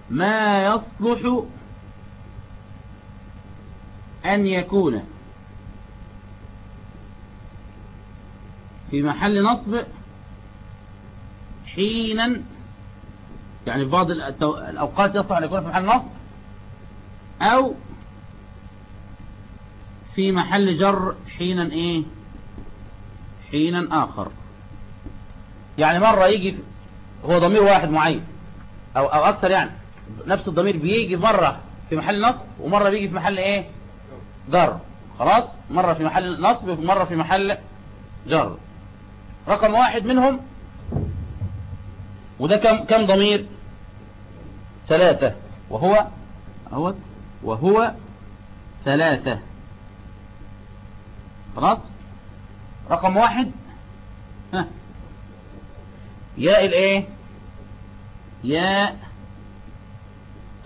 ما يصلح أن يكون في محل نصب حينا يعني في بعض الأوقات يصلح أن يكون في محل نصب أو في محل جر حينا إيه؟ حينا آخر. يعني مرة يجي هو ضمير واحد معين أو, أو أكثر يعني. نفس الضمير بيجي مرة في محل نصب ومرة بيجي في محل إيه؟ جر. خلاص؟ مرة في محل نصب ومرة في محل جر. رقم واحد منهم وده كم كم ضمير؟ ثلاثة. وهو؟ أهوت. وهو ثلاثة. خلاص؟ رقم واحد. ها. ياء الإيه؟ ياء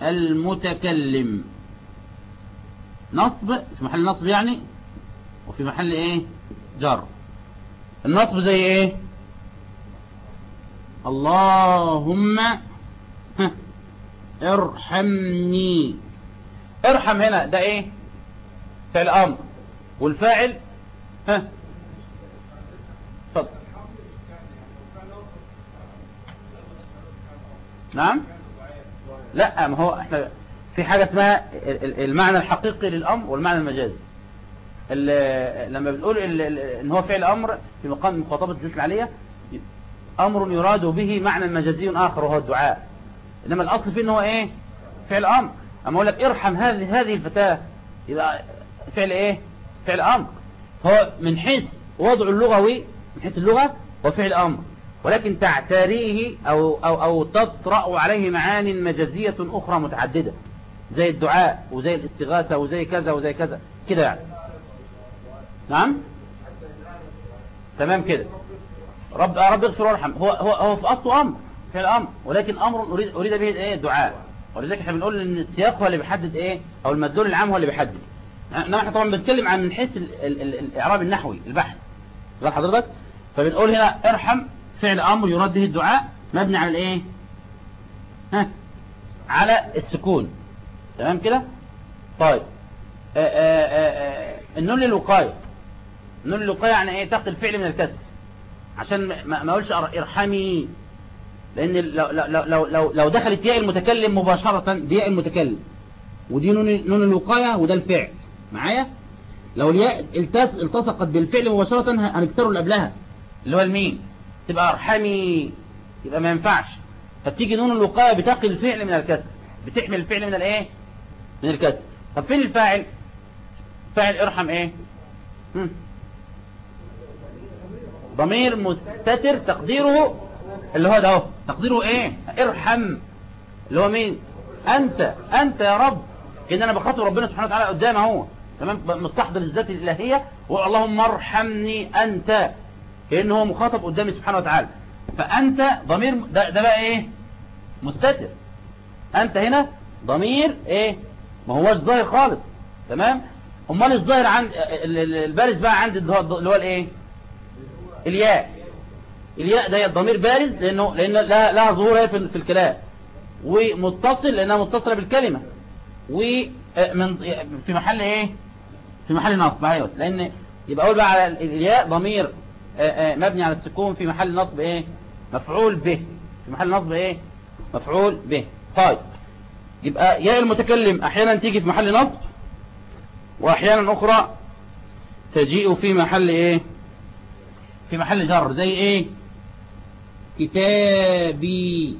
المتكلم. نصب في محل نصب يعني وفي محل إيه؟ جر. النصب زي إيه؟ اللهم ارحمني. ارحم هنا ده إيه؟ فعل أمر. والفاعل ها اتفضل. نعم؟ لا ما هو إحنا في حاجة اسمها المعنى الحقيقي للأمر والمعنى المجازي. لما بنقول إن هو فعل أمر في مقام مخاطبة الجنس العالية أمر يراد به معنى مجازي آخر وهو الدعاء. إنما الأصل فيه إن هو إيه؟ فعل أمر. أما أقول لك ارحم هذه هذه الفتاة يبقى فعل إيه؟ فعل أمر. هو من حيث وضع اللغوي من حيث اللغة هو فعل أمر. ولكن تعتريه أو أو أو تطرأ عليه معان مجازية أخرى متعددة. زي الدعاء وزي الاستغاثة وزي كذا وزي كذا. كده يعني. نعم؟ تمام كده. رب رب اغفر وارحم. هو هو هو في أصله أمر فعل أمر ولكن أمر أريد أريد به إيه؟ دعاء. ولذلك إحنا بنقول إن السياق هو اللي بيحدد إيه؟ أو المدلول العام هو اللي بيحدد. إحنا طبعا بنتكلم عن من حيث الإعراب النحوي البحث. بقى حضرتك؟ فبنقول هنا ارحم فعل أمر يراد به الدعاء مبني على الإيه؟ ها؟ على السكون. تمام كده؟ طيب. النون للوقاية. النون للوقاية يعني إيه؟ تقي الفعل من الكسر. عشان ما أقولش ارحمي. لأن لو لو لو لو, دخلت ياء المتكلم مباشرة بياء المتكلم. ودي نون الوقاية وده الفعل. معايا؟ لو الياء التصقت بالفعل مباشرة هنكسره اللي قبلها اللي هو الميم. تبقى أرحمي يبقى ما ينفعش. فتيجي نون الوقاية بتقي الفعل من الكسر بتحمل الفعل من الإيه؟ من الكسر. طب فين الفاعل؟ فاعل ارحم إيه. ضمير مستتر تقديره اللي هو ده أهو. تقديره إيه؟ ارحم. اللي هو مين؟ أنت. أنت يا رب. إن أنا بخاطب ربنا سبحانه وتعالى قدام أهو. تمام؟ مستحضر الذات الإلهية. اللهم ارحمني أنت. كانه هو مخاطب قدامي سبحانه وتعالى. فأنت ضمير ده, ده بقى إيه؟ مستتر. أنت هنا ضمير إيه؟ ما هوش ظاهر خالص. تمام؟ أمال الظاهر عند البارز بقى عند اللي هو الإيه؟ الياء. الياء ده الضمير بارز لأنه لأن لها, لها ظهور في, في الكلام. ومتصل لأنها متصلة بالكلمة. ومن في محل إيه؟ في محل نصب. أيوه. لأن يبقى أقول بقى على الياء ضمير مبني على السكون في محل نصب إيه؟ مفعول به. في محل نصب إيه؟ مفعول به. طيب. يبقى ياء المتكلم أحيانا تيجي في محل نصب واحيانا أخرى تجيء في محل إيه؟ في محل جر. زي إيه؟ كتابي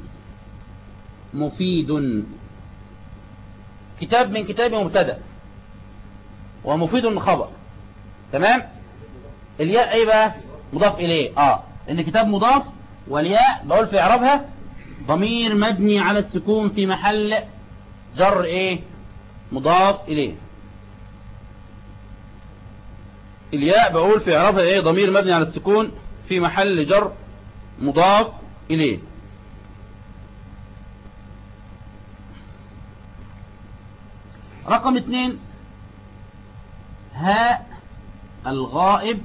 مفيد. كتاب من كتاب مبتدأ ومفيد خبر. تمام؟ الياء إيه بقى؟ مضاف إليه. آه. ان كتاب مضاف والياء بقول في إعرابها ضمير مبني على السكون في محل جر إيه؟ مضاف إليه. الياء بقول في إعرابها إيه؟ ضمير مبني على السكون في محل جر مضاف إليه. رقم اثنين هاء الغائب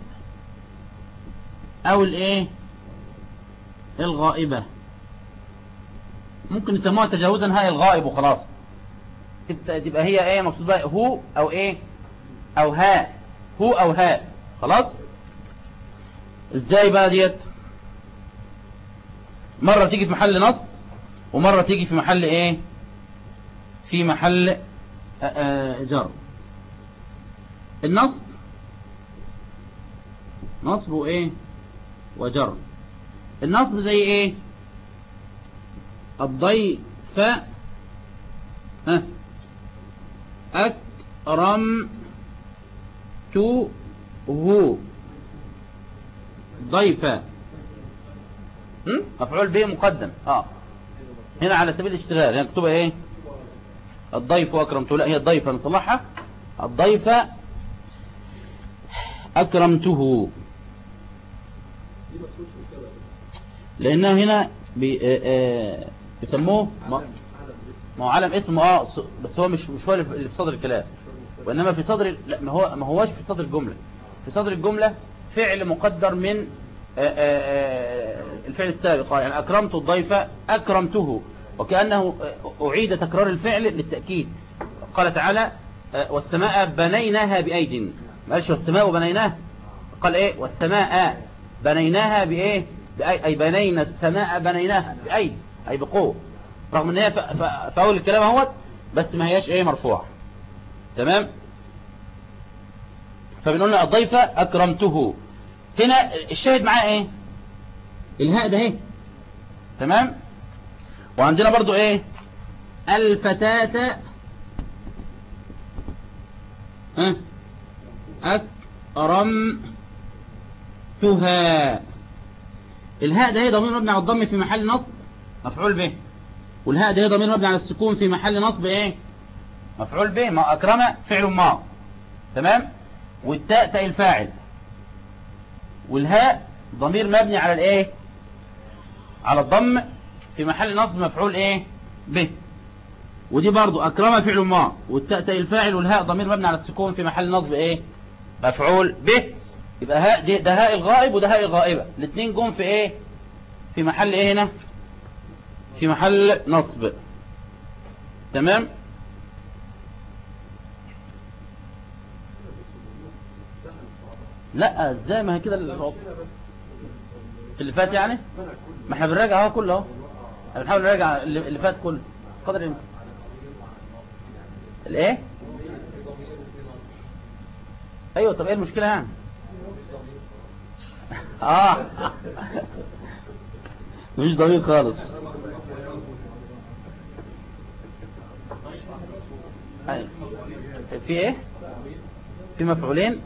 أو الإيه؟ الغائبة. ممكن نسموها تجاوزا هاء الغائب وخلاص. تبقى, تبقى هي إيه؟ مقصود بقى هو أو إيه؟ أو هاء هو أو هاء خلاص؟ إزاي بقى ديت؟ مرة تيجي في محل نصب ومرة تيجي في محل إيه؟ في محل جر. النصب. نصب وإيه؟ وجر. النصب زي إيه؟ الضيف ها. اكرم تو هو ضيفا مفعول به مقدم. آه. هنا على سبيل الاشتغال. يعني مكتوبة إيه؟ الضيف أكرمته. لا هي الضيفة نصلحها. الضيف أكرمته. لأنها هنا بي آه بيسموه ما هو علم اسمه آه بس هو مش مش هو اللي في صدر الكلام. وإنما في صدر لا ما هو ما هوش في صدر الجملة. في صدر الجملة فعل مقدر من آآ الفعل السابق. يعني أكرمت الضيف أكرمته. وكأنه أعيد تكرار الفعل للتأكيد. قال تعالى والسماء بنيناها بأيد. ما قالش والسماء بنيناها قال إيه؟ والسماء بنيناها بإيه؟ بأي أي بنينا السماء بنيناها بأيد أي بقوة. رغم إن هي في أول الكلام أهوت بس ما هياش إيه مرفوع تمام؟ فبنقول الضيف أكرمته. هنا الشاهد معاه إيه؟ الهاء ده اهي تمام؟ وعندنا برضو إيه؟ الفتاة ها أكرمتها الهاء ده هي ضمير مبني على الضم في محل نصب مفعول به. والهاء ده هي ضمير مبني على السكون في محل نصب إيه؟ مفعول به. ما أكرم فعل ما. تمام؟ والتاء تاء الفاعل. والهاء ضمير مبني على الإيه؟ على الضم في محل نصب مفعول إيه؟ به. ودي برضو أكرم فعل ما. والتاء تاء الفاعل والهاء ضمير مبني على السكون في محل نصب إيه؟ مفعول به. يبقى هاء ده هاء الغائب وده هاء الغائبة. الاثنين جم في إيه؟ في محل إيه هنا؟ في محل نصب. تمام؟ لا إزاي؟ ما هي كده اللي فات يعني؟ ما إحنا بنراجع أهو كله أهو. بنحاول نراجع اللي فات كله. قدر الإمكان. الإيه؟ أيوه طب إيه المشكلة يعني؟ آه. مفيش ضمير خالص. في إيه؟ في مفعولين؟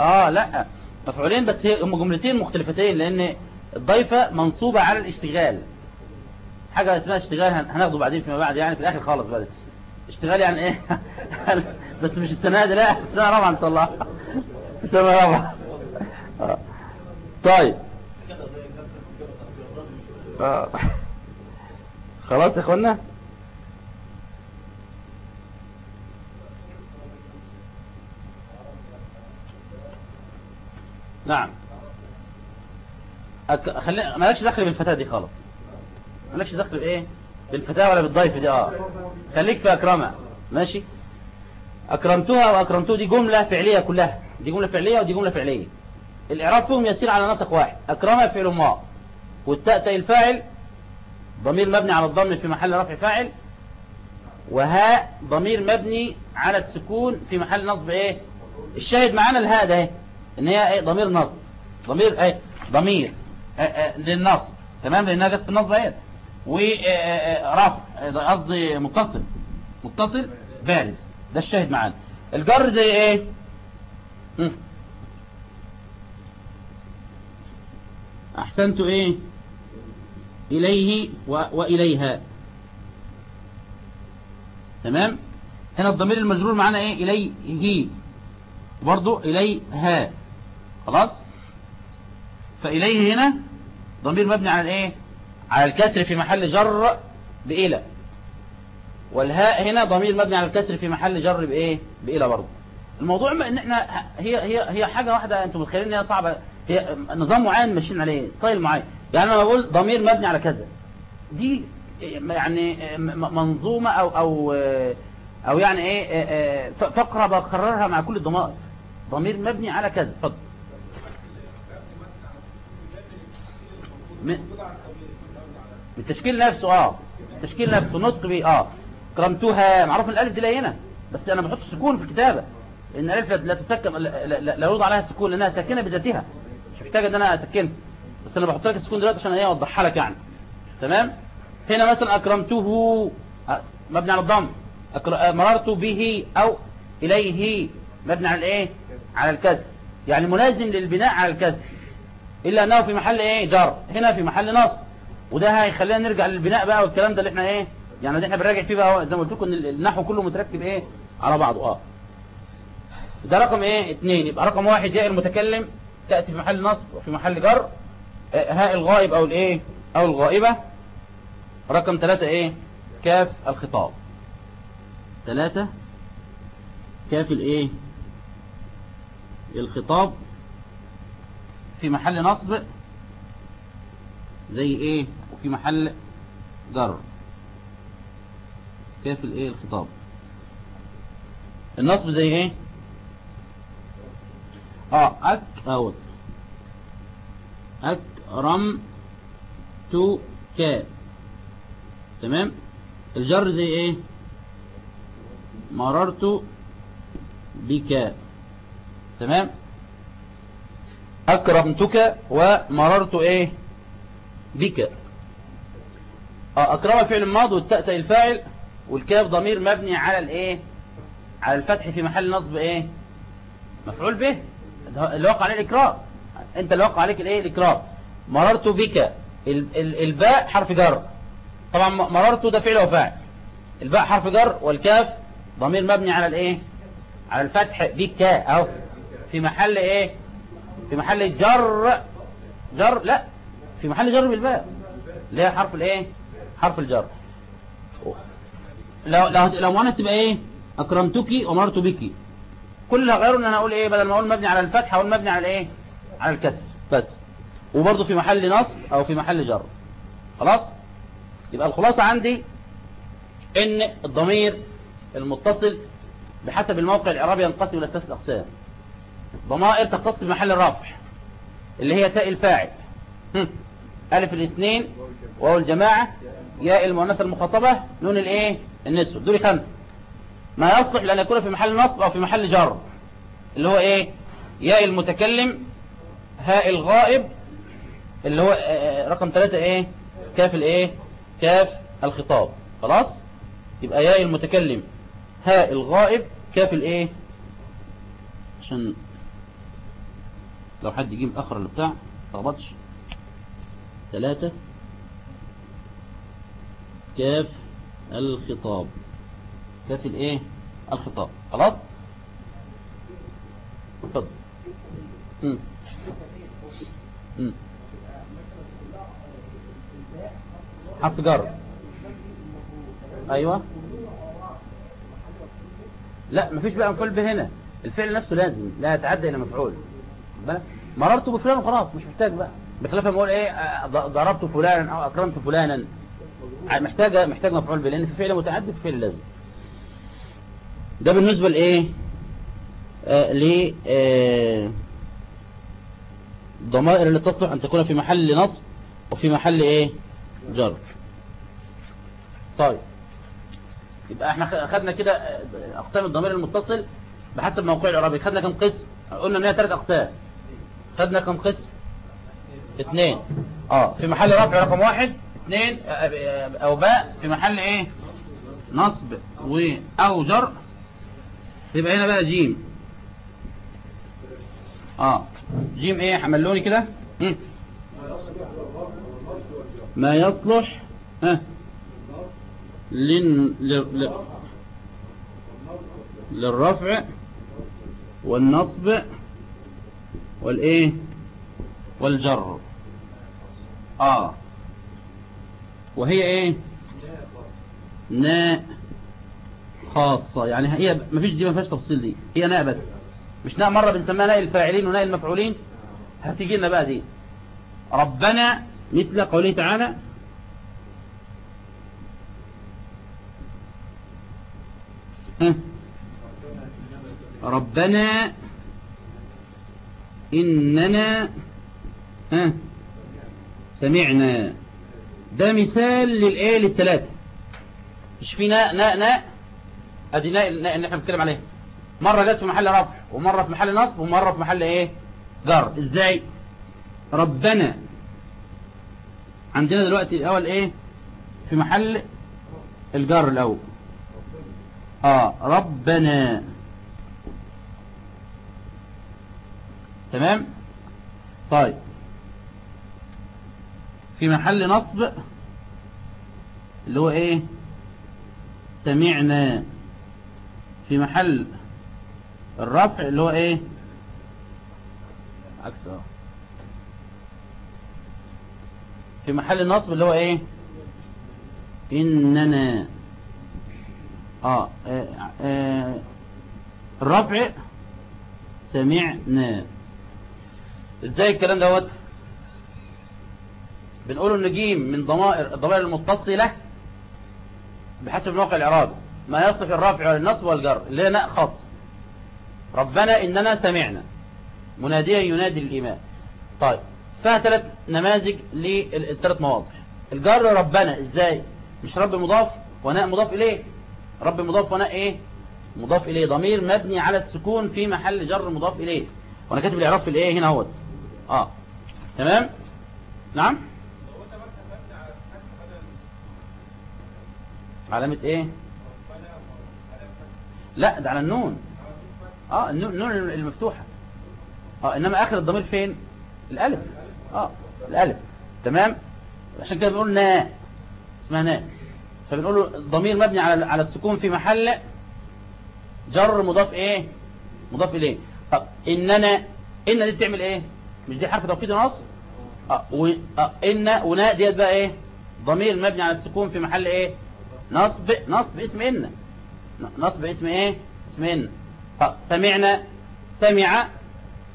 آه لا. مفعولين بس هم جملتين مختلفتين لأن الضيفة منصوبة على الاشتغال. حاجة اسمها اشتغال هناخده بعدين فيما بعد يعني في الآخر خالص بقى اشتغال يعني إيه؟ بس مش السنة دي لا. السنة رابعة إن شاء الله. السنة رابعة آه. طيب. آه. خلاص يا اخوانا. نعم. أك... خلي مالكش دخل بالفتاة دي خالص. مالكش دخل بايه بالفتاة ولا بالضيف دي؟ آه. خليك في اكرمها ماشي؟ اكرمتها واكرمته دي جملة فعلية كلها. دي جملة فعلية ودي جملة فعلية. الإعراب فيهم يسير على نسق واحد. أكرمها فعل ما والتاء تاء الفاعل ضمير مبني على الضم في محل رفع فاعل وهاء ضمير مبني على السكون في محل نصب إيه؟ الشاهد معانا الهاء ده إيه؟ إن هي إيه؟ ضمير نصب. ضمير إيه؟ ضمير. آه آه للنصب. تمام؟ لأنها جت في النصب أهي. ورفع قصدي متصل. متصل؟ بارز. ده الشاهد معانا. الجر زي إيه؟ م. أحسنت إيه؟ إليه و... وإليها. تمام؟ هنا الضمير المجرور معانا إيه؟ إليه. برضو إليها. خلاص؟ فإليه هنا ضمير مبني على الايه على الكسر في محل جر بإلى. والهاء هنا ضمير مبني على الكسر في محل جر بإيه؟ بإلى برضو. الموضوع ما إن إحنا هي هي هي حاجة واحدة أنتم متخيلين إن هي صعبة. نظام معين ماشيين عليه ستايل معين. يعني أنا بقول ضمير مبني على كذا. دي يعني م- منظومة أو أو أو يعني إيه فقرة بكررها مع كل الضمائر. ضمير مبني على كذا. اتفضل. التشكيل نفسه آه. التشكيل نفسه نطق بيه آه. كرمتها معروف إن الألف دي لينه بس أنا بحط سكون في الكتابة. لأن الألف لا- لا تسكن لا, لا, لا يوضع عليها سكون لأنها ساكنة بذاتها. مش محتاج ان أنا اسكنها بس أنا بحط لك السكون دلوقتي عشان إيه اوضحها لك يعني. تمام؟ هنا مثلا أكرمته مبني على الضم. آه، مررت به أو إليه مبني على الإيه؟ على الكسر. يعني ملازم للبناء على الكسر. إلا أنه في محل إيه؟ جر. هنا في محل نصب. وده هيخلينا نرجع للبناء بقى والكلام ده اللي إحنا إيه؟ يعني اللي إحنا بنراجع فيه بقى زي ما قلت لكم إن النحو كله متركب إيه؟ على بعضه. آه. ده رقم إيه؟ اتنين. يبقى رقم واحد ياء المتكلم. تأتي في محل نصب وفي محل جر آه، هاء الغائب أو الإيه؟ أو الغائبة. رقم ثلاثة إيه؟ كاف الخطاب. ثلاثة كاف الإيه؟ الخطاب في محل نصب زي إيه؟ وفي محل جر. كيف الإيه؟ الخطاب. النصب زي إيه؟ آه اك اوت اكرم تو كا تمام؟ الجر زي إيه؟ مررت بك. تمام؟ أكرمتك ومررت إيه؟ بك. آه، أكرم فعل ماضي والتاء الفاعل والكاف ضمير مبني على الإيه؟ على الفتح في محل نصب إيه؟ مفعول به. اللي وقع عليه الإكرام. أنت اللي وقع عليك الإيه الإكرام. مررت بك. ال- ال- الباء حرف جر. طبعا مررت ده فعل وفاعل. الباء حرف جر والكاف ضمير مبني على الإيه؟ على الفتح بك أو في محل إيه؟ في محل جر. جر؟ لا. في محل جر بالباء. اللي هي حرف الإيه؟ حرف الجر. لو لو لو مؤنث تبقى إيه؟ أكرمتك ومرت بك. كل اللي هغيره ان أنا أقول إيه بدل ما أقول مبني على الفتح أقول مبني على الايه على الكسر بس. وبرضه في محل نصب أو في محل جر. خلاص؟ يبقى الخلاصة عندي إن الضمير المتصل بحسب الموقع الإعرابي ينقسم إلى ثلاث اقسام ضمائر تختص بمحل الرفع اللي هي تاء الفاعل. ألف الاثنين واو الجماعة ياء المؤنثة المخاطبة نون الإيه؟ النسوة دول خمسة. ما يصلح لأن يكون في محل نصب أو في محل جر. اللي هو إيه؟ ياء المتكلم هاء الغائب اللي هو آه، آه، رقم ثلاثة إيه؟ كاف الإيه؟ كاف الخطاب. خلاص؟ يبقى ياء المتكلم هاء الغائب كاف الإيه؟ عشان لو حد يجي متأخر ولا بتاع تغبطش ثلاثة كاف الخطاب. كاف الايه؟ الخطاب. خلاص؟ اتفضل. حرف جر. أيوه. لا مفيش بقى مفعول به هنا. الفعل نفسه لازم لا يتعدى إلى مفعول؟ مررت بفلان وخلاص مش محتاج بقى. بخلاف ما أقول إيه ضربت فلانا أو أكرمت فلانا. محتاج محتاج مفعول به لأن في فعل متعدي في فعل لازم. ده بالنسبة لإيه؟ آه ل آه اللي تصلح أن تكون في محل نصب وفي محل إيه؟ جر. طيب. يبقى إحنا خدنا كده آه، أقسام الضمير المتصل بحسب موقع الاعرابي خدنا كم قسم؟ قلنا إن هي ثلاث أقسام. خدنا كم قسم؟ اثنين آه في محل رفع رقم واحد اثنين آه، آه، أو باء. في محل إيه؟ نصب و أو جر. يبقى هنا بقى جيم. آه. جيم إيه؟ حملوني كده. ما يصلح ها. لن... للرفع والنصب والإيه؟ والجر. آه. وهي إيه؟ ناء. خاصة. يعني هي مفيش دي ما فيهاش تفصيل دي. هي ناء بس. مش ناء مرة بنسميها ناء الفاعلين وناء المفعولين هتيجي لنا بقى دي. ربنا مثل قوله تعالى ها. ربنا إننا ها سمعنا. ده مثال للآية للثلاثة. مش في ناء ناء ناء أدي اللي إحنا بنتكلم عليه. مرة جت في محل رفع ومرة في محل نصب ومرة في محل إيه؟ جر إزاي؟ ربنا عندنا دلوقتي الأول إيه؟ في محل الجر الأول. آه ربنا. تمام؟ طيب. في محل نصب اللي هو إيه؟ سمعنا. في محل الرفع اللي هو إيه؟ عكس آه. في محل النصب اللي هو إيه؟ إننا آه, آه, آه الرفع سمعنا. إزاي الكلام دوت؟ بنقول إن جيم من ضمائر الضمائر المتصلة بحسب موقع الإعراب. ما يصلح الرفع والنصب والجر. اللي هي ناء خاص ربنا إننا سمعنا. مناديا ينادي الإيمان. طيب فيها ثلاث نماذج للثلاث مواضع. الجر ربنا. إزاي؟ مش رب مضاف وناء مضاف إليه؟ رب مضاف وناء إيه؟ مضاف إليه. ضمير مبني على السكون في محل جر مضاف إليه. وأنا كاتب الإعراب في الإيه هنا أهوت. آه. تمام؟ نعم؟ علامة إيه؟ لا ده على النون. آه النون المفتوحة. آه إنما آخر الضمير فين؟ الألف. آه الألف. تمام؟ عشان كده بنقول ناء اسمها ناء فبنقول الضمير مبني على على السكون في محل جر مضاف إيه؟ مضاف إليه. طب اننا إن دي بتعمل إيه؟ مش دي حرف توكيد ونصب آه. آه إن وناء ديت بقى إيه؟ ضمير مبني على السكون في محل إيه؟ نصب نصب اسم إن. نصب اسم إيه؟ اسم إن. سمعنا سمع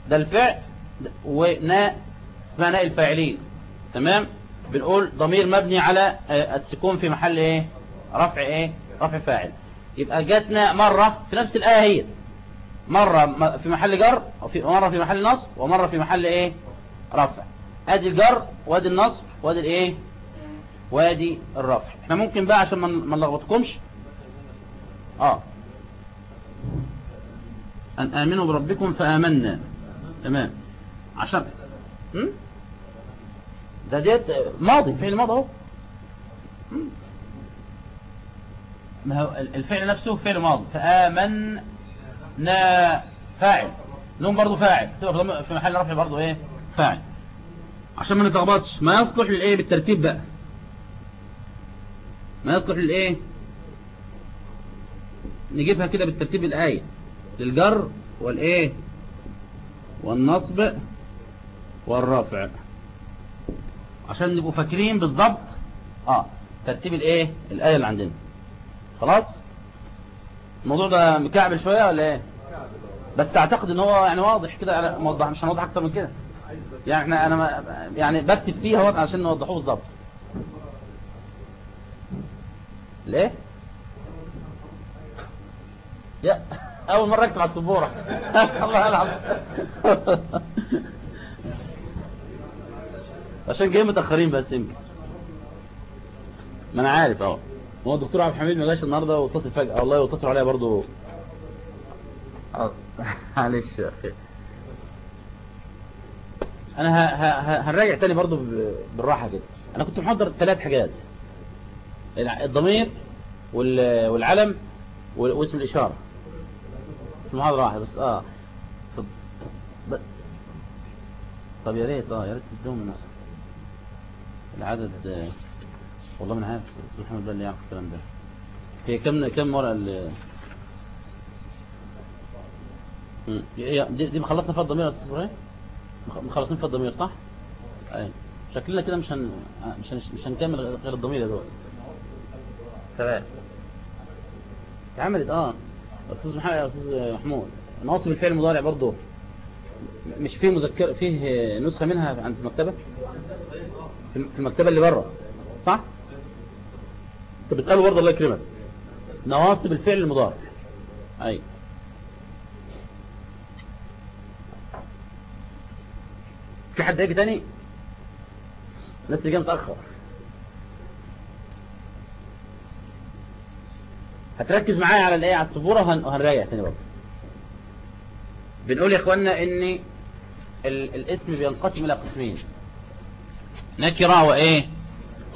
ده الفعل وناء اسمها ناء الفاعلين. تمام؟ بنقول ضمير مبني على السكون في محل إيه؟ رفع إيه؟ رفع فاعل. يبقى جاتنا مرة في نفس الآية هي مرة في محل جر ومرة في محل نصب ومرة في محل إيه؟ رفع. أدي الجر وأدي النصب وأدي الإيه؟ وأدي الرفع. إحنا ممكن بقى عشان ما نلخبطكمش آه. أن آمنوا بربكم فآمنا. تمام. عشان? ده ديت ماضي فعل ماضي أهو. ما هو الفعل نفسه فعل ماضي. فآمنا فاعل. نون برضو فاعل. تبقى في محل رفع برضو إيه؟ فاعل. عشان ما نتغبطش ما يصلح للآية بالترتيب بقى. ما يصلح للآية نجيبها كده بالترتيب الآية. للجر والإيه؟ والنصب والرفع. عشان نبقوا فاكرين بالضبط. آه ترتيب الإيه؟ الآية اللي عندنا. خلاص؟ الموضوع ده مكعبل شوية ولا إيه؟ بس أعتقد إن هو يعني واضح كده. موضح مش هنوضح أكتر من كده. يعني إحنا أنا ما يعني بكتب فيها عشان نوضحوه بالظبط ليه؟ يا أول مرة اكتب على السبورة. الله العظيم عشان جايين متأخرين بس يمكن ما أنا عارف آه هو الدكتور عبد الحميد ما جاش النهارده واتصل فجأة. والله واتصل عليا برضو. آه معلش يا أخي. أنا هنراجع تاني برضو بالراحة كده. أنا كنت محضر ثلاث حاجات. الضمير والعلم واسم الإشارة. في محاضرة واحدة بس آه. طب, طب يا ريت آه يا ريت تدوم العدد آه والله من عارف محمد بقى اللي يعرف الكلام ده. هي كم كم ورقة ال؟ دي, دي مخلصنا فيها الضمير يا أستاذ إبراهيم؟ مخلصين فيها الضمير صح؟ اي شكلنا كده مش هن... مش هن... مش هنكمل غير الضمير يا دول. تمام. اتعملت آه. أستاذ محمد يا أستاذ محمود ناصب الفعل المضارع برضه مش فيه مذكر فيه نسخة منها عند المكتبة؟ في المكتبة اللي بره صح؟ طب اسأله برضه الله يكرمك. نواصب الفعل المضارع. أي. في حد هيجي تاني؟ الناس اللي جاية متأخر. هتركز معايا على الايه على السبورة وهنراجع تاني برضه. بنقول يا اخوانا ان ال الاسم بينقسم إلى قسمين. نكرة وإيه؟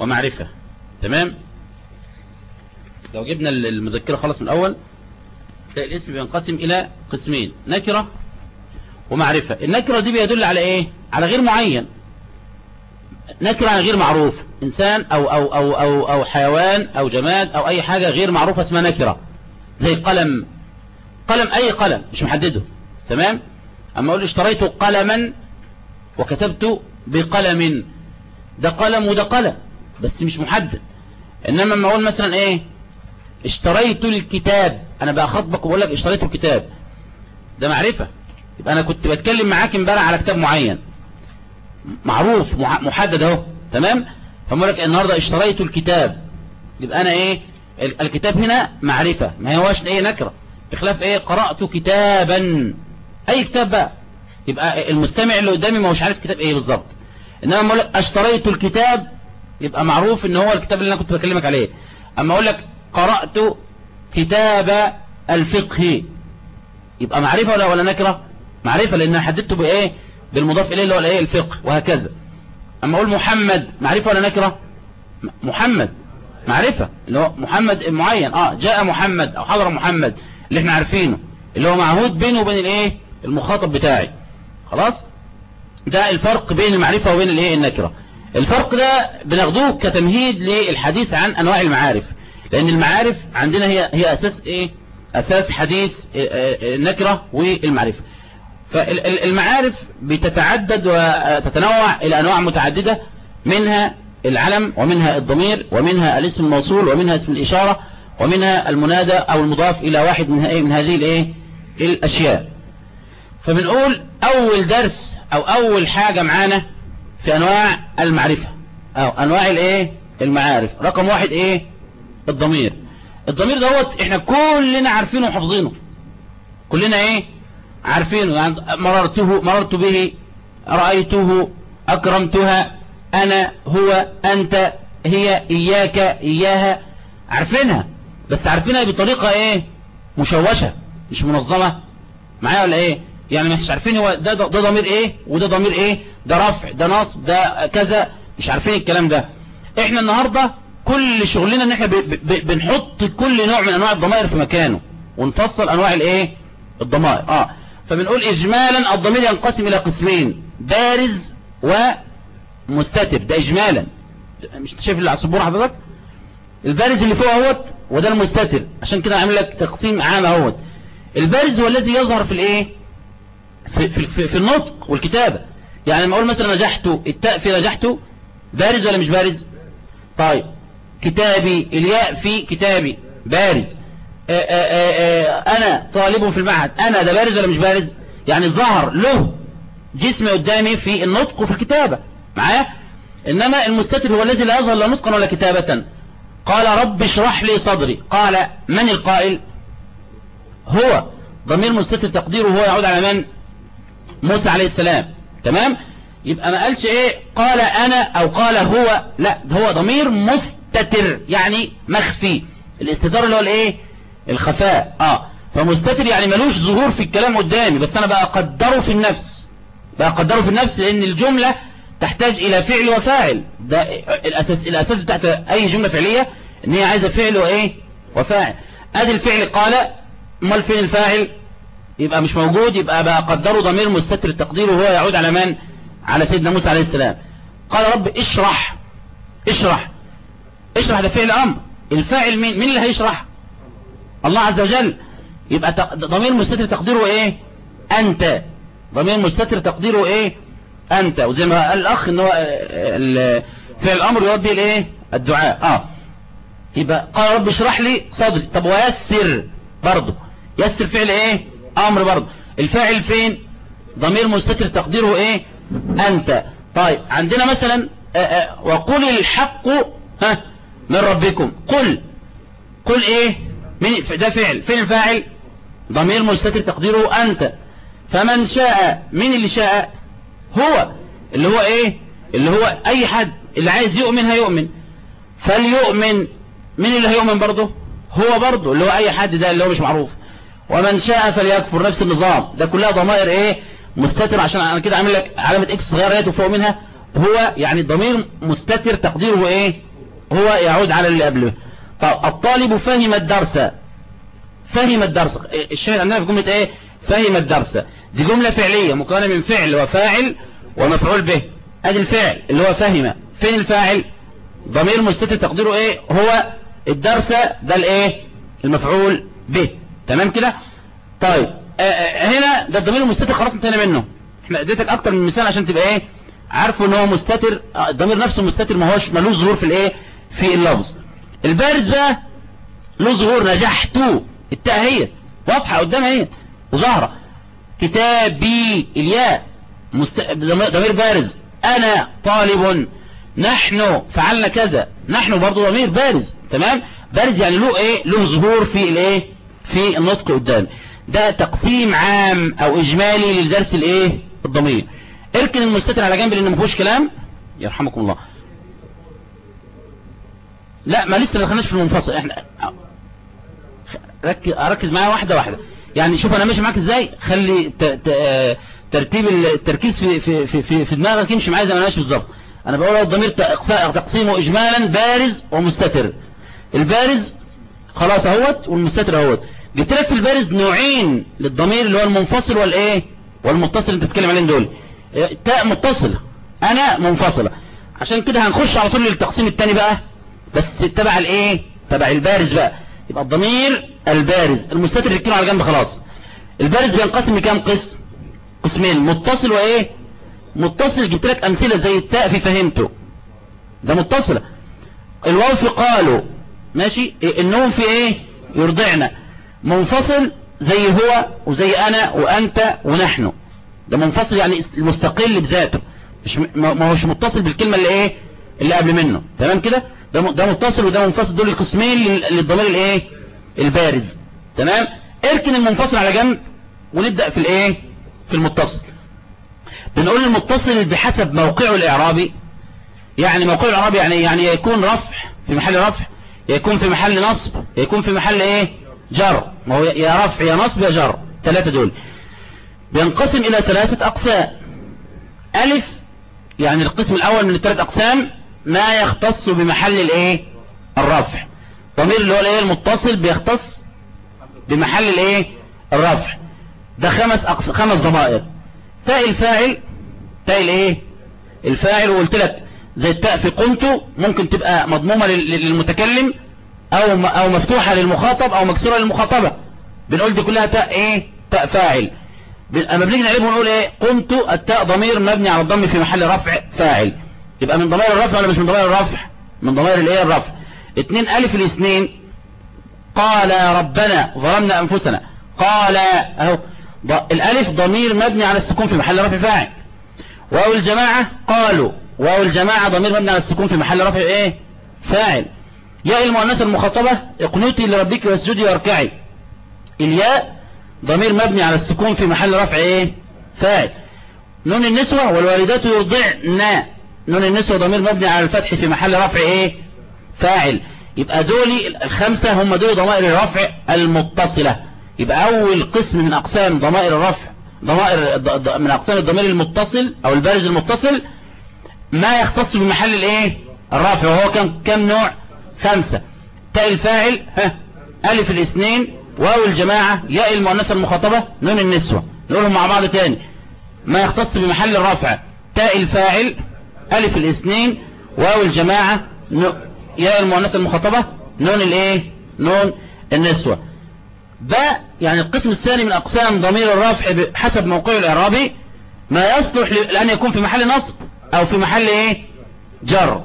ومعرفة. تمام؟ لو جبنا المذكرة خلص من الأول الاسم بينقسم إلى قسمين. نكرة ومعرفة. النكرة دي بيدل على إيه؟ على غير معين. نكرة غير معروف. إنسان أو أو أو أو, أو حيوان أو جماد أو أي حاجة غير معروفة اسمها نكرة. زي قلم. قلم أي قلم مش محدده. تمام؟ أما أقول اشتريت قلما وكتبت بقلم. ده قلم وده قلم بس مش محدد. إنما أما أقول مثلا إيه؟ اشتريت الكتاب. أنا بقى خطبك وبقول لك اشتريت الكتاب. ده معرفة. يبقى أنا كنت بتكلم معاك امبارح على كتاب معين. معروف محدد اهو تمام؟ فبقول لك النهارده اشتريت الكتاب. يبقى أنا إيه؟ الكتاب هنا معرفة. ما هوش إيه نكرة. بخلاف إيه؟ قرأت كتابا. أي كتاب بقى؟ يبقى المستمع اللي قدامي ما هوش عارف كتاب إيه بالظبط. إنما أقول لك اشتريت الكتاب يبقى معروف إن هو الكتاب اللي أنا كنت بكلمك عليه. أما أقول لك قرأت كتاب الفقه يبقى معرفة ولا ولا نكرة؟ معرفة لأن حددته بإيه؟ بالمضاف إليه اللي هو الإيه؟ الفقه وهكذا. أما أقول محمد معرفة ولا نكرة؟ محمد. معرفة. اللي هو محمد معين. آه جاء محمد أو حضر محمد اللي إحنا عارفينه. اللي هو معهود بينه وبين الإيه؟ المخاطب بتاعي. خلاص؟ ده الفرق بين المعرفة وبين الإيه؟ النكرة. الفرق ده بناخدوه كتمهيد للحديث عن أنواع المعارف. لأن المعارف عندنا هي هي أساس إيه؟ أساس حديث النكرة والمعرفة. فالمعارف بتتعدد وتتنوع إلى أنواع متعددة منها العلم ومنها الضمير ومنها الاسم الموصول ومنها اسم الإشارة ومنها المنادى أو المضاف إلى واحد من من هذه الإيه؟ الأشياء. فبنقول أول درس أو أول حاجة معانا في أنواع المعرفة أو أنواع الإيه؟ المعارف. رقم واحد إيه؟ الضمير. الضمير دوت إحنا كلنا عارفينه وحافظينه. كلنا إيه؟ عارفينه مررته مررت به رأيته أكرمتها أنا هو أنت هي إياك إياها. عارفينها. بس عارفينها بطريقة إيه؟ مشوشة مش منظمة. معايا ولا إيه؟ يعني مش عارفين هو ده, ده, ضمير إيه؟ وده ضمير إيه؟ ده رفع ده نصب ده كذا. مش عارفين الكلام ده. إحنا النهاردة كل شغلنا ب ب بنحط كل نوع من أنواع الضمائر في مكانه. ونفصل أنواع الإيه؟ الضمائر. آه. فبنقول اجمالا الضمير ينقسم إلى قسمين بارز ومستتر ده اجمالا. مش شايف اللي السبوره حضرتك؟ البارز اللي فوق أهوت وده المستتر عشان كده عامل لك تقسيم عام أهوت. البارز هو الذي يظهر في الإيه؟ في, في, في, في النطق والكتابة. يعني لما أقول مثلا نجحت التاء في نجحت بارز ولا مش بارز؟ طيب كتابي الياء في كتابي بارز. آآ آآ أنا طالب في المعهد. أنا ده بارز ولا مش بارز؟ يعني ظهر له جسم قدامي في النطق وفي الكتابة. معايا؟ إنما المستتر هو الذي لا يظهر لا نطقا ولا كتابة. قال رب اشرح لي صدري. قال من القائل؟ هو. ضمير مستتر تقديره هو يعود على من؟ موسى عليه السلام. تمام؟ يبقى ما قالش إيه؟ قال أنا أو قال هو. لا هو ضمير مستتر يعني مخفي. الاستتار اللي هو الإيه؟ الخفاء. آه. فمستتر يعني ملوش ظهور في الكلام قدامي بس أنا بقى اقدره في النفس. بقى اقدره في النفس لأن الجملة تحتاج إلى فعل وفاعل. ده الأساس الأساس بتاعت أي جملة فعلية إن هي عايزة فعل وإيه؟ وفاعل. أدي الفعل قال امال فين الفاعل؟ يبقى مش موجود يبقى بقى قدره ضمير مستتر التقدير وهو يعود على من؟ على سيدنا موسى عليه السلام. قال رب اشرح. اشرح. اشرح ده فعل أمر. الفاعل مين؟ مين اللي هيشرح؟ الله عز وجل يبقى ضمير مستتر تقديره إيه؟ أنت. ضمير مستتر تقديره إيه؟ أنت. وزي ما قال الأخ إن هو فعل الأمر يودي الإيه؟ الدعاء. آه. يبقى قال رب اشرح لي صدري. طب ويسر برضه. يسر فعل إيه؟ أمر برضه. الفاعل فين؟ ضمير مستتر تقديره إيه؟ أنت. طيب عندنا مثلا وقل الحق ها من ربكم. قل. قل إيه؟ من ده فعل. فين الفاعل ضمير مستتر تقديره أنت. فمن شاء من اللي شاء؟ هو. اللي هو إيه؟ اللي هو أي حد. اللي عايز يؤمن هيؤمن. فليؤمن. من اللي هيؤمن برضه؟ هو برضه. اللي هو أي حد ده اللي هو مش معروف. ومن شاء فليكفر نفس النظام. ده كلها ضمائر إيه؟ مستتر. عشان أنا كده عامل لك علامة إكس صغيرة وفوق منها. هو يعني ضمير مستتر تقديره إيه؟ هو يعود على اللي قبله. طب الطالب فهم الدرس. فهم الدرس. الشاهد عندنا في جملة إيه؟ فهم الدرس. دي جملة فعلية مكونة من فعل وفاعل ومفعول به. أدي الفعل اللي هو فهم. فين الفاعل؟ ضمير مستتر تقديره إيه؟ هو الدرس ده الإيه؟ المفعول به. تمام كده؟ طيب. آآ آآ هنا ده الضمير المستتر خلاص انتهينا منه. إحنا اديتك أكتر من مثال عشان تبقى إيه؟ عارفه إن هو مستتر. الضمير نفسه مستتر ما هوش ملوش ظهور في الإيه؟ في اللفظ. البارز بقى له ظهور نجحت التاء هي. واضحة قدامها هي وظاهرة. كتابي الياء. ضمير بارز. أنا طالب. نحن فعلنا كذا. نحن برضو ضمير بارز. تمام؟ بارز يعني له إيه؟ له ظهور في الإيه؟ في النطق قدام. ده تقسيم عام أو إجمالي للدرس الإيه؟ الضمير. اركن المستتر على جنب لأن ما فيهوش كلام. يرحمكم الله. لا ما لسه ما دخلناش في المنفصل. إحنا ركز معايا واحدة واحدة. يعني شوف أنا ماشي معاك إزاي؟ خلي ت... ت... ترتيب التركيز في في في في, دماغك يمشي معايا زي ما أنا ماشي بالظبط. أنا بقول الضمير تقسيمه اجمالا بارز ومستتر. البارز خلاص أهوت والمستتر أهوت. جبت لك في البارز نوعين للضمير اللي هو المنفصل والإيه؟ والمتصل اللي بتتكلم عليهم دول. تاء متصله أنا منفصلة. عشان كده هنخش على طول للتقسيم الثاني بقى. بس تبع الايه؟ تبع البارز بقى. يبقى الضمير البارز. المستتر يركنه على جنب خلاص. البارز بينقسم لكام قسم قسمين. متصل وايه؟ متصل. جبت لك أمثلة زي التاء في فهمته. ده متصلة. الواو في قالوا. ماشي؟ النون في إيه؟ يرضعنا. منفصل زي هو وزي أنا وأنت ونحن. ده منفصل يعني المستقل بذاته. مش ما هوش متصل بالكلمة اللي إيه؟ اللي قبل منه. تمام كده؟ ده ده متصل وده منفصل دول القسمين للضمير الايه؟ البارز. تمام؟ اركن المنفصل على جنب ونبدأ في الايه؟ في المتصل. بنقول المتصل بحسب موقعه الإعرابي. يعني موقعه الإعرابي يعني يعني يكون رفع في محل رفع يكون في محل نصب يكون في محل إيه؟ جر. ما هو يا رفع يا نصب يا جر. ثلاثة دول. بينقسم إلى ثلاثة أقسام. ألف يعني القسم الأول من الثلاث أقسام ما يختص بمحل الايه؟ الرفع. ضمير اللي هو الايه المتصل بيختص بمحل الايه؟ الرفع. ده خمس أقس... خمس ضمائر. تاء الفاعل تاء الايه؟ الفاعل وقلت لك زي التاء في قمت ممكن تبقى مضمومة للمتكلم أو أو مفتوحة للمخاطب أو مكسورة للمخاطبة. بنقول دي كلها تاء إيه؟ تاء فاعل. أما بنيجي نعرفه نقول إيه؟ قمت التاء ضمير مبني على الضم في محل رفع فاعل. يبقى من ضمائر الرفع ولا مش من ضمائر الرفع؟ من ضمائر الإيه؟ الرفع. اتنين ألف الاثنين قال ربنا ظلمنا أنفسنا. قال أهو الألف ضمير مبني على السكون في محل رفع فاعل. واو الجماعة قالوا واو الجماعة ضمير مبني على السكون في محل رفع إيه؟ فاعل. ياء المؤنث المخاطبة اقنتي لربك واسجدي واركعي. الياء ضمير مبني على السكون في محل رفع إيه؟ فاعل. نون النسوة والوالدات يرضعن. نون النسوة ضمير مبني على الفتح في محل رفع إيه؟ فاعل. يبقى دول الخمسة هم دول ضمائر الرفع المتصلة. يبقى أول قسم من أقسام ضمائر الرفع ضمائر من أقسام الضمير المتصل أو البارز المتصل ما يختص بمحل الإيه؟ الرفع وهو كم كم نوع؟ خمسة. تاء الفاعل ها ألف الاثنين واو الجماعة ياء المؤنثة المخاطبة نون النسوة. نقولهم مع بعض تاني. ما يختص بمحل الرفع. تاء الفاعل ألف الاثنين واو الجماعة ياء المؤنثة المخاطبة نون الإيه؟ نون النسوة. ده يعني القسم الثاني من أقسام ضمير الرفع حسب موقعه الإعرابي. ما يصلح لأن يكون في محل نصب أو في محل إيه؟ جر.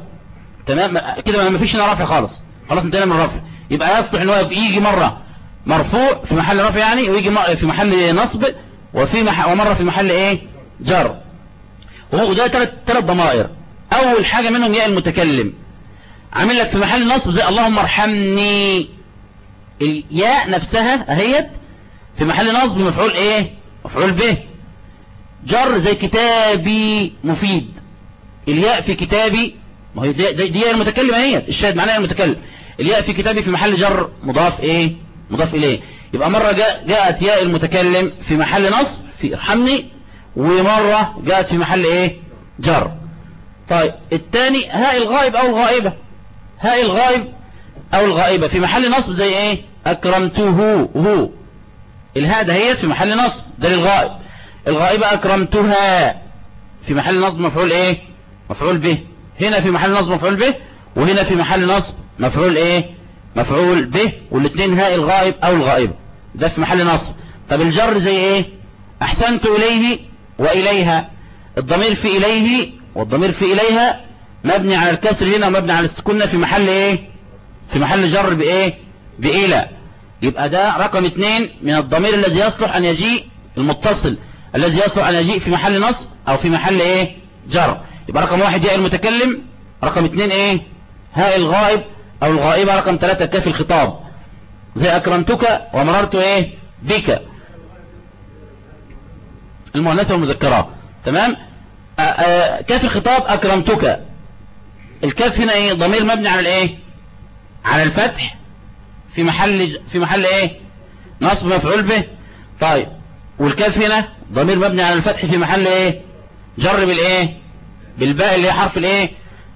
تمام؟ كده ما فيش هنا رفع خالص. خلاص انتهينا من الرفع. يبقى يصلح إن هو يجي مرة مرفوع في محل رفع يعني ويجي في محل نصب وفي مح... ومرة في محل إيه؟ جر. وده ثلاث ثلاث ضمائر. أول حاجة منهم ياء المتكلم. عامل لك في محل نصب زي اللهم ارحمني. الياء نفسها أهيت في محل نصب مفعول إيه؟ مفعول به. جر زي كتابي مفيد. الياء في كتابي ما هي دي, دي المتكلم اهيت الشاهد معناها المتكلم. الياء في كتابي في محل جر مضاف إيه؟ مضاف إليه. يبقى مرة جاء جاءت ياء المتكلم في محل نصب في ارحمني. ومرة جاءت في محل إيه؟ جر. طيب الثاني هاء الغائب أو الغائبة؟ هاء الغائب أو الغائبة. في محل نصب زي إيه؟ أكرمته. هو. الهاء ده هي في محل نصب. ده للغائب. الغائبة أكرمتها. في محل نصب مفعول إيه؟ مفعول به. هنا في محل نصب مفعول به وهنا في محل نصب مفعول إيه؟ مفعول به. والاثنين هاء الغائب أو الغائبة. ده في محل نصب. طب الجر زي إيه؟ أحسنت إليه وإليها. الضمير في إليه والضمير في إليها مبني على الكسر هنا ومبني على السكون في محل إيه؟ في محل جر بإيه؟ بإلى يبقى ده رقم اثنين من الضمير الذي يصلح أن يجيء المتصل الذي يصلح أن يجيء في محل نصب أو في محل إيه؟ جر. يبقى رقم واحد ياء المتكلم رقم اثنين إيه؟ هاء الغائب أو الغائبة رقم ثلاثة كاف الخطاب. زي أكرمتك ومررت إيه؟ بك. المؤنثة والمذكرة. تمام؟ كاف الخطاب؟ أكرمتك. الكاف هنا إيه؟ ضمير مبني على الإيه؟ على الفتح. في محل في محل إيه؟ نصب مفعول به. طيب. والكاف هنا ضمير مبني على الفتح في محل إيه؟ جر بالإيه؟ بالباء اللي هي حرف الإيه؟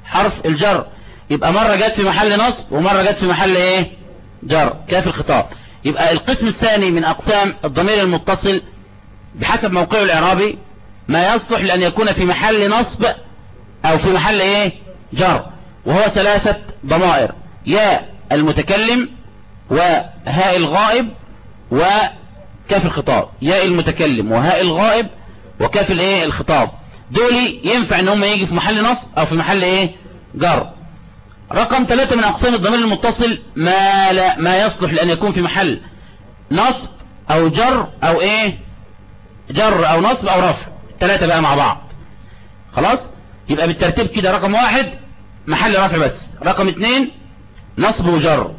حرف الجر. يبقى مرة جت في محل نصب ومرة جت في محل إيه؟ جر. كاف الخطاب؟ يبقى القسم الثاني من أقسام الضمير المتصل بحسب موقعه الإعرابي ما يصلح لأن يكون في محل نصب أو في محل إيه؟ جر وهو ثلاثة ضمائر ياء المتكلم وهاء الغائب وكاف الخطاب ياء المتكلم وهاء الغائب وكاف الإيه؟ الخطاب. دول ينفع إن هم يجي في محل نصب أو في محل إيه؟ جر. رقم ثلاثة من أقسام الضمير المتصل ما لا ما يصلح لأن يكون في محل نصب أو جر أو إيه؟ جر أو نصب أو رفع. ثلاثة بقى مع بعض. خلاص؟ يبقى بالترتيب كده رقم واحد محل رفع بس. رقم اثنين نصب وجر.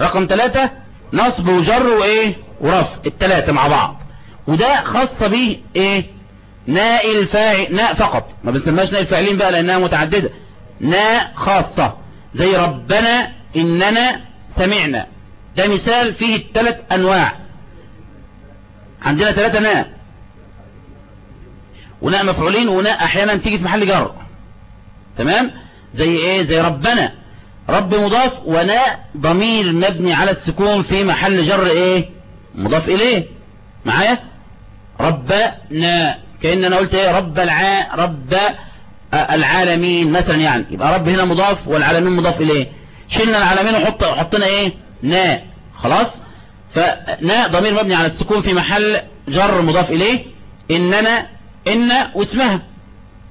رقم ثلاثة نصب وجر وإيه؟ ورفع. الثلاثة مع بعض. وده خاصة به إيه؟ ناء الفاعل ناء فقط. ما بنسماش ناء الفاعلين بقى لأنها متعددة. ناء خاصة. زي ربنا إننا سمعنا. ده مثال فيه الثلاث أنواع. عندنا ثلاثة ناء. وناء مفعولين وناء أحيانا تيجي في محل جر تمام؟ زي إيه؟ زي ربنا. رب مضاف وناء ضمير مبني على السكون في محل جر إيه؟ مضاف إليه. معايا؟ ربنا. كأن أنا قلت إيه؟ رب الع رب العالمين مثلا يعني. يبقى رب هنا مضاف والعالمين مضاف إليه. شلنا العالمين وحط حطنا إيه؟ ناء خلاص؟ فناء ضمير مبني على السكون في محل جر مضاف إليه. اننا إن واسمها.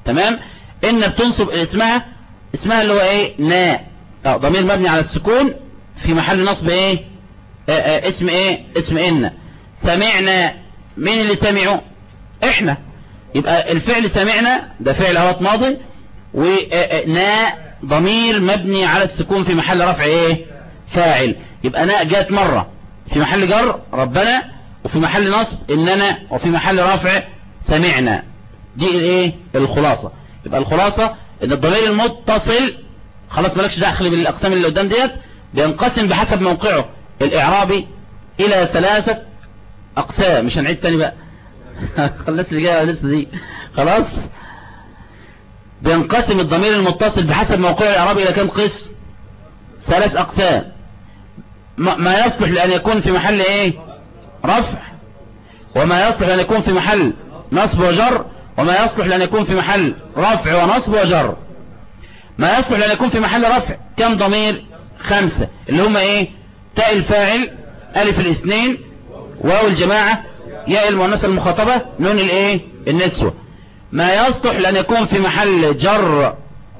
تمام؟ إن بتنصب اسمها اسمها اللي هو ناء. آه ضمير مبني على السكون في محل نصب إيه؟ آه آه اسم إيه؟ اسم إن. سمعنا. مين اللي سمعوا إحنا. يبقى الفعل سمعنا ده فعل أهوت ماضي. وناء ضمير مبني على السكون في محل رفع إيه؟ فاعل. يبقى ناء جات مرة. في محل جر ربنا وفي محل نصب إننا وفي محل رفع سمعنا. دي الايه الخلاصة. يبقى الخلاصة إن الضمير المتصل خلاص مالكش دخل بالأقسام اللي قدام ديت بينقسم بحسب موقعه. الإعرابي إلى ثلاثة أقسام. مش هنعيد تاني بقى. خلصت اللي جاية لسه دي. خلاص؟ بينقسم الضمير المتصل بحسب موقعه. الإعرابي إلى كم قسم ثلاث أقسام. ما يصلح لأن يكون في محل إيه؟ رفع. وما يصلح لأن يكون في محل نصب وجر. وما يصلح لأن يكون في محل رفع ونصب وجر. ما يصلح لأن يكون في محل رفع. كم ضمير؟ خمسة. اللي هم إيه؟ تاء الفاعل ألف الاثنين واو الجماعة ياء المؤنثة المخاطبة نون الإيه؟ النسوة. ما يصلح لأن يكون في محل جر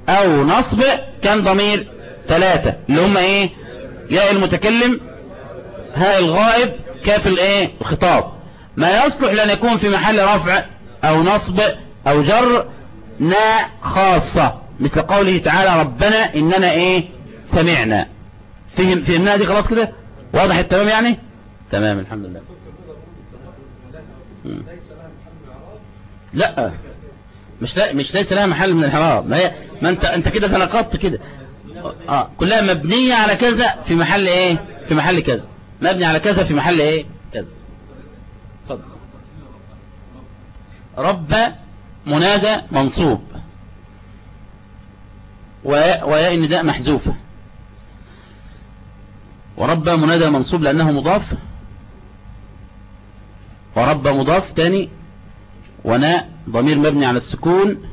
أو نصب كم ضمير؟ ثلاثة. اللي هم إيه؟ ياء المتكلم هاء الغائب كاف الإيه؟ الخطاب. ما يصلح لأن يكون في محل رفع أو نصب أو جر نا خاصة. مثل قوله تعالى ربنا إننا إيه؟ سمعنا. فهم فهمنا دي خلاص كده؟ واضح التمام يعني؟ تمام الحمد لله. لا. مش لا مش ليس لها محل من الحرام. ما هي ما انت أنت كده تناقضت كده. آه كلها مبنية على كذا في محل إيه؟ في محل كذا. مبني على كذا في محل إيه؟ كذا. اتفضل. رب منادى منصوب. وياء النداء محذوفه ورب منادى منصوب لأنه مضاف. ورب مضاف تاني. وناء ضمير مبني على السكون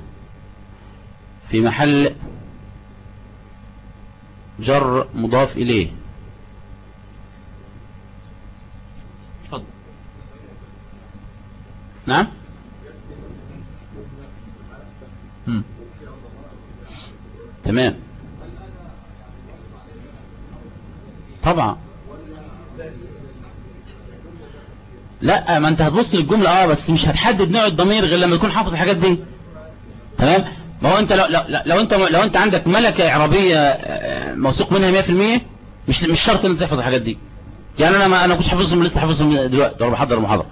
في محل جر مضاف إليه. نعم؟ تمام. طبعا. لا ما انت هتبص للجملة آه بس مش هتحدد نوع الضمير غير لما تكون حافظ الحاجات دي. تمام؟ ما هو انت لو, لو, لو انت لو انت عندك ملكة إعرابية آه، موثوق منها 100% مش مش شرط إن انت تحفظ الحاجات دي. يعني أنا ما أنا كنت حافظهم لسه حافظهم دلوقتي وأنا بحضر المحاضرة.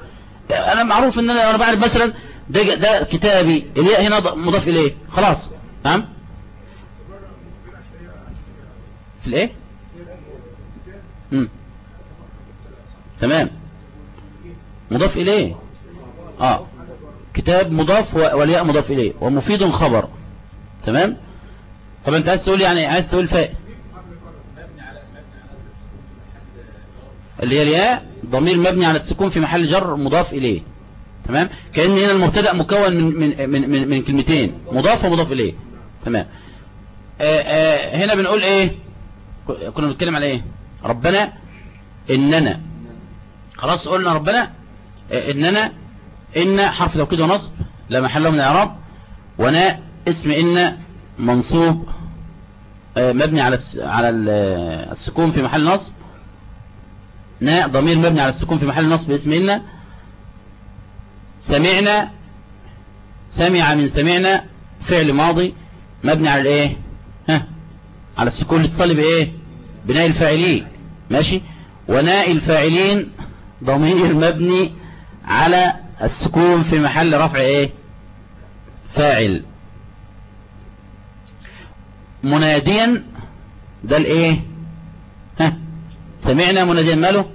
أنا معروف إن أنا أنا بعرف مثلا ده ده كتابي الياء هنا مضاف إليه. خلاص. تمام؟ في الايه. تمام. مضاف إليه. آه. كتاب مضاف والياء مضاف إليه. ومفيد خبر. تمام؟ طب أنت عايز تقول يعني عايز تقول فاء. اللي هي الياء ضمير مبني على السكون في محل جر مضاف إليه. تمام؟ كأن هنا المبتدأ مكون من من من من, من كلمتين. مضاف ومضاف إليه. تمام. آآ آآ هنا بنقول إيه؟ كنا بنتكلم على إيه؟ ربنا إننا. خلاص قلنا ربنا إننا إن حرف توكيد ونصب لا محل من الإعراب ونا اسم إن منصوب مبني على على السكون في محل نصب. نا ضمير مبني على السكون في محل نصب اسم إن. سمعنا سمع من سمعنا فعل ماضي مبني على الإيه؟ ها على السكون تصلي بايه بناء الفاعلين. ماشي؟ وناء الفاعلين ضمير مبني على السكون في محل رفع إيه؟ فاعل. مناديا ده الايه ها؟ سمعنا مناديا ماله؟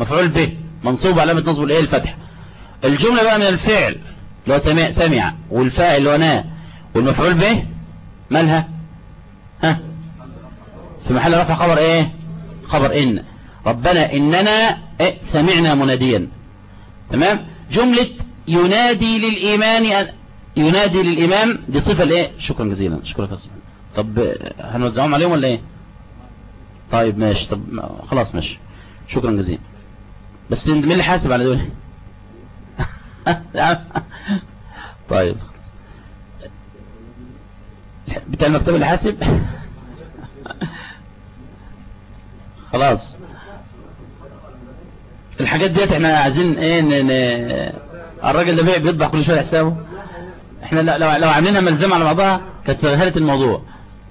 مفعول به. منصوب علامة نصب الايه الفتح الجملة بقى من الفعل اللي هو سمع سمع. والفاعل نا والمفعول به مالها؟ ها؟ في محل رفع خبر إيه؟ خبر إن. ربنا إننا إيه؟ سمعنا مناديا. تمام؟ جملة ينادي للإيمان ينادي للإمام دي صفة الإيه؟ شكرا جزيلا. شكرا يا طب هنوزعهم عليهم ولا إيه؟ طيب ماشي. طب خلاص ماشي. شكرا جزيلا. بس مين اللي حاسب على دول؟ طيب. بتاع المكتب اللي حاسب؟ خلاص. الحاجات ديت إحنا عايزين إيه ن... ن... الراجل ده بيطبع كل شوية حسابه. إحنا لو لو عاملينها ملزمه على بعضها كانت سهلت الموضوع.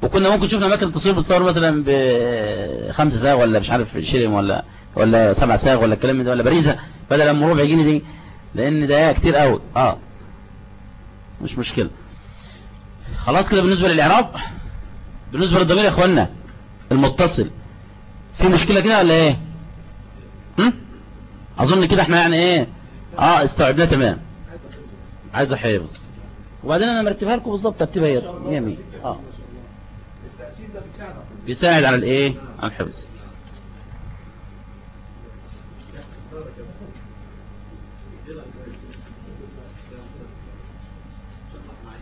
وكنا ممكن شفنا أماكن تصوير بتصور مثلا بخمسة ساغ ولا مش عارف شيلين ولا ولا سبع ساغ ولا الكلام ده ولا باريزة. بدل لما ربع جنيه دي لأن ده كتير قوي آه. مش مشكلة. خلاص كده بالنسبة للإعراب بالنسبة للضمير يا اخوانا المتصل. في مشكلة كده ولا إيه؟ هم؟ أظن كده إحنا يعني إيه؟ آه استوعبناه تمام. عايز حفظ وبعدين أنا مرتبها لكم بالظبط ترتيبها هي 100 100 آه. بيساعد على الإيه؟ على الحفظ.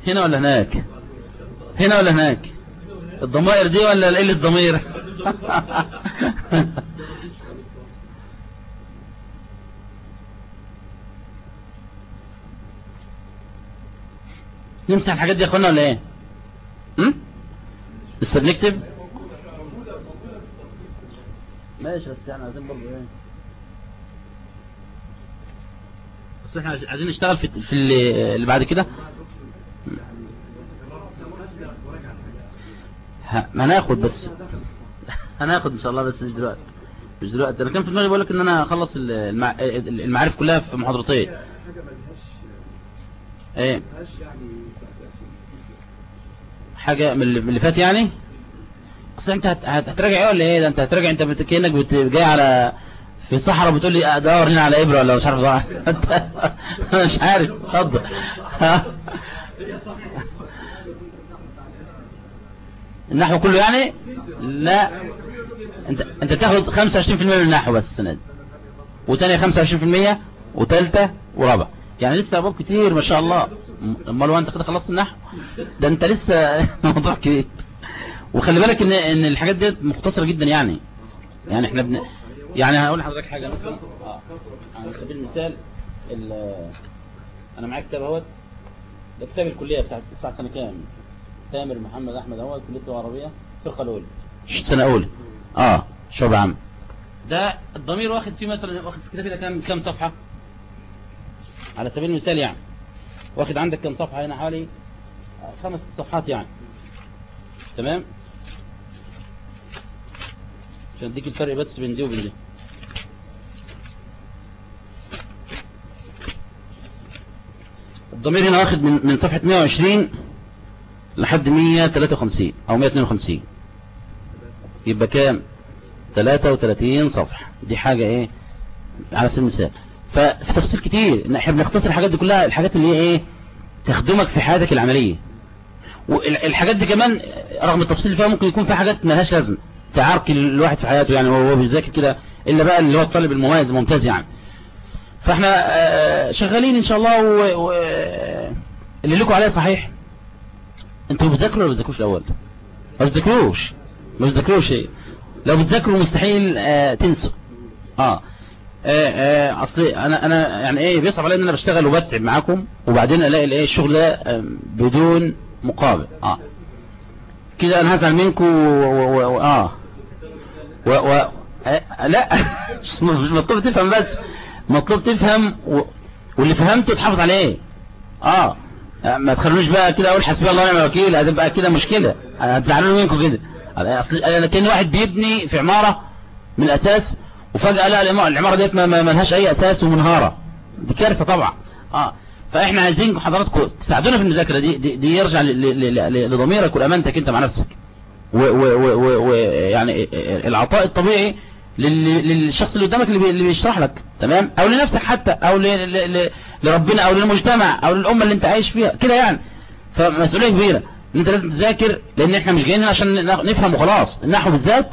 هنا ولا هناك؟ هنا ولا هناك؟ الضمائر دي ولا قلة الضمير؟ نمسح الحاجات دي يا اخوانا ولا إيه؟ لسه بنكتب ماشي بس يعني عايزين برضه إيه؟ بس إحنا عايزين نشتغل في في اللي بعد كده. ما هناخد بس. هناخد إن شاء الله بس مش دلوقتي. مش دلوقتي. أنا كان في دماغي بقول لك إن أنا أخلص المع... المعارف كلها في محاضرتين. إيه. حاجة من اللي, فات يعني؟ اصل أنت هت... هتراجع إيه ولا إيه؟ ده أنت هتراجع أنت. كأنك. جاي على في صحراء بتقول لي دور هنا على إبرة ولا مش عارف ده مش عارف. اتفضل. النحو كله يعني؟ لا. انت أنت تاخد 25% من النحو بس السنة دي وتانية 25% وتالتة ورابع. يعني لسه أبواب كتير ما شاء الله. امال أنت كده خلصت النحو؟ ده أنت لسه موضوع كبير. وخلي بالك ان إن الحاجات دي مختصرة جدا يعني. يعني إحنا بن يعني هقول لحضرتك حاجة مثلا آه. على سبيل المثال أنا معايا كتاب أهوت. ده كتاب الكلية بتاع بتاع سنة كام؟ تامر محمد أحمد أهوت كلية العربية الفرقه الأولى. سنة أولى. آه شعب عام ده الضمير واخد فيه مثلا واخد في كتاب كده كام كام صفحة؟ على سبيل المثال يعني. واخد عندك كام صفحة هنا حوالي؟ خمس صفحات يعني. تمام؟ عشان أديك الفرق بس بين دي وبين دي. الضمير هنا واخد من من صفحة 120 لحد 153 أو 152 يبقى كام؟ 33 صفحة. دي حاجة إيه؟ على سبيل المثال. ففي تفصيل كتير. إحنا بنختصر الحاجات دي كلها الحاجات اللي هي إيه؟ تخدمك في حياتك العملية. والحاجات دي كمان رغم التفصيل فيها ممكن يكون في حاجات مالهاش لازمة. تعارك الواحد في حياته يعني وهو بيذاكر كده إلا بقى اللي هو الطالب المميز الممتاز يعني. فإحنا شغالين إن شاء الله و... و... اللي لكم عليه صحيح. أنتوا بتذاكروا ولا بتذاكروش الأول؟ ما بتذاكروش. ما بتذاكروش إيه لو بتذاكروا مستحيل آه تنسوا. آه. آه أصل أنا أنا يعني إيه بيصعب عليا إن أنا بشتغل وبتعب معاكم وبعدين ألاقي الايه الشغل ده بدون مقابل. آه. كده أنا هزعل منكم. آه. و... و... آه لا. مش مطلوب تفهم بس. مطلوب تفهم و... واللي فهمته تحافظ عليه. آه. ما تخلونيش بقى كده أقول حسبي الله ونعم الوكيل هتبقى كده مشكلة. هتزعلوا منكم كده. أنا كان واحد بيبني في عمارة من الأساس وفجأة لا العمارة ديت ما, لهاش أي أساس ومنهارة. دي كارثة طبعا. آه فإحنا عايزين حضراتكم تساعدونا في المذاكرة دي دي, دي يرجع لضميرك ولامانتك أنت مع نفسك. ويعني العطاء الطبيعي للشخص اللي قدامك اللي بيشرح لك تمام؟ أو لنفسك حتى أو لربنا أو للمجتمع أو للأمة اللي أنت عايش فيها كده يعني. فمسؤولية كبيرة. إن أنت لازم تذاكر لأن إحنا مش جايين عشان نفهم وخلاص. النحو بالذات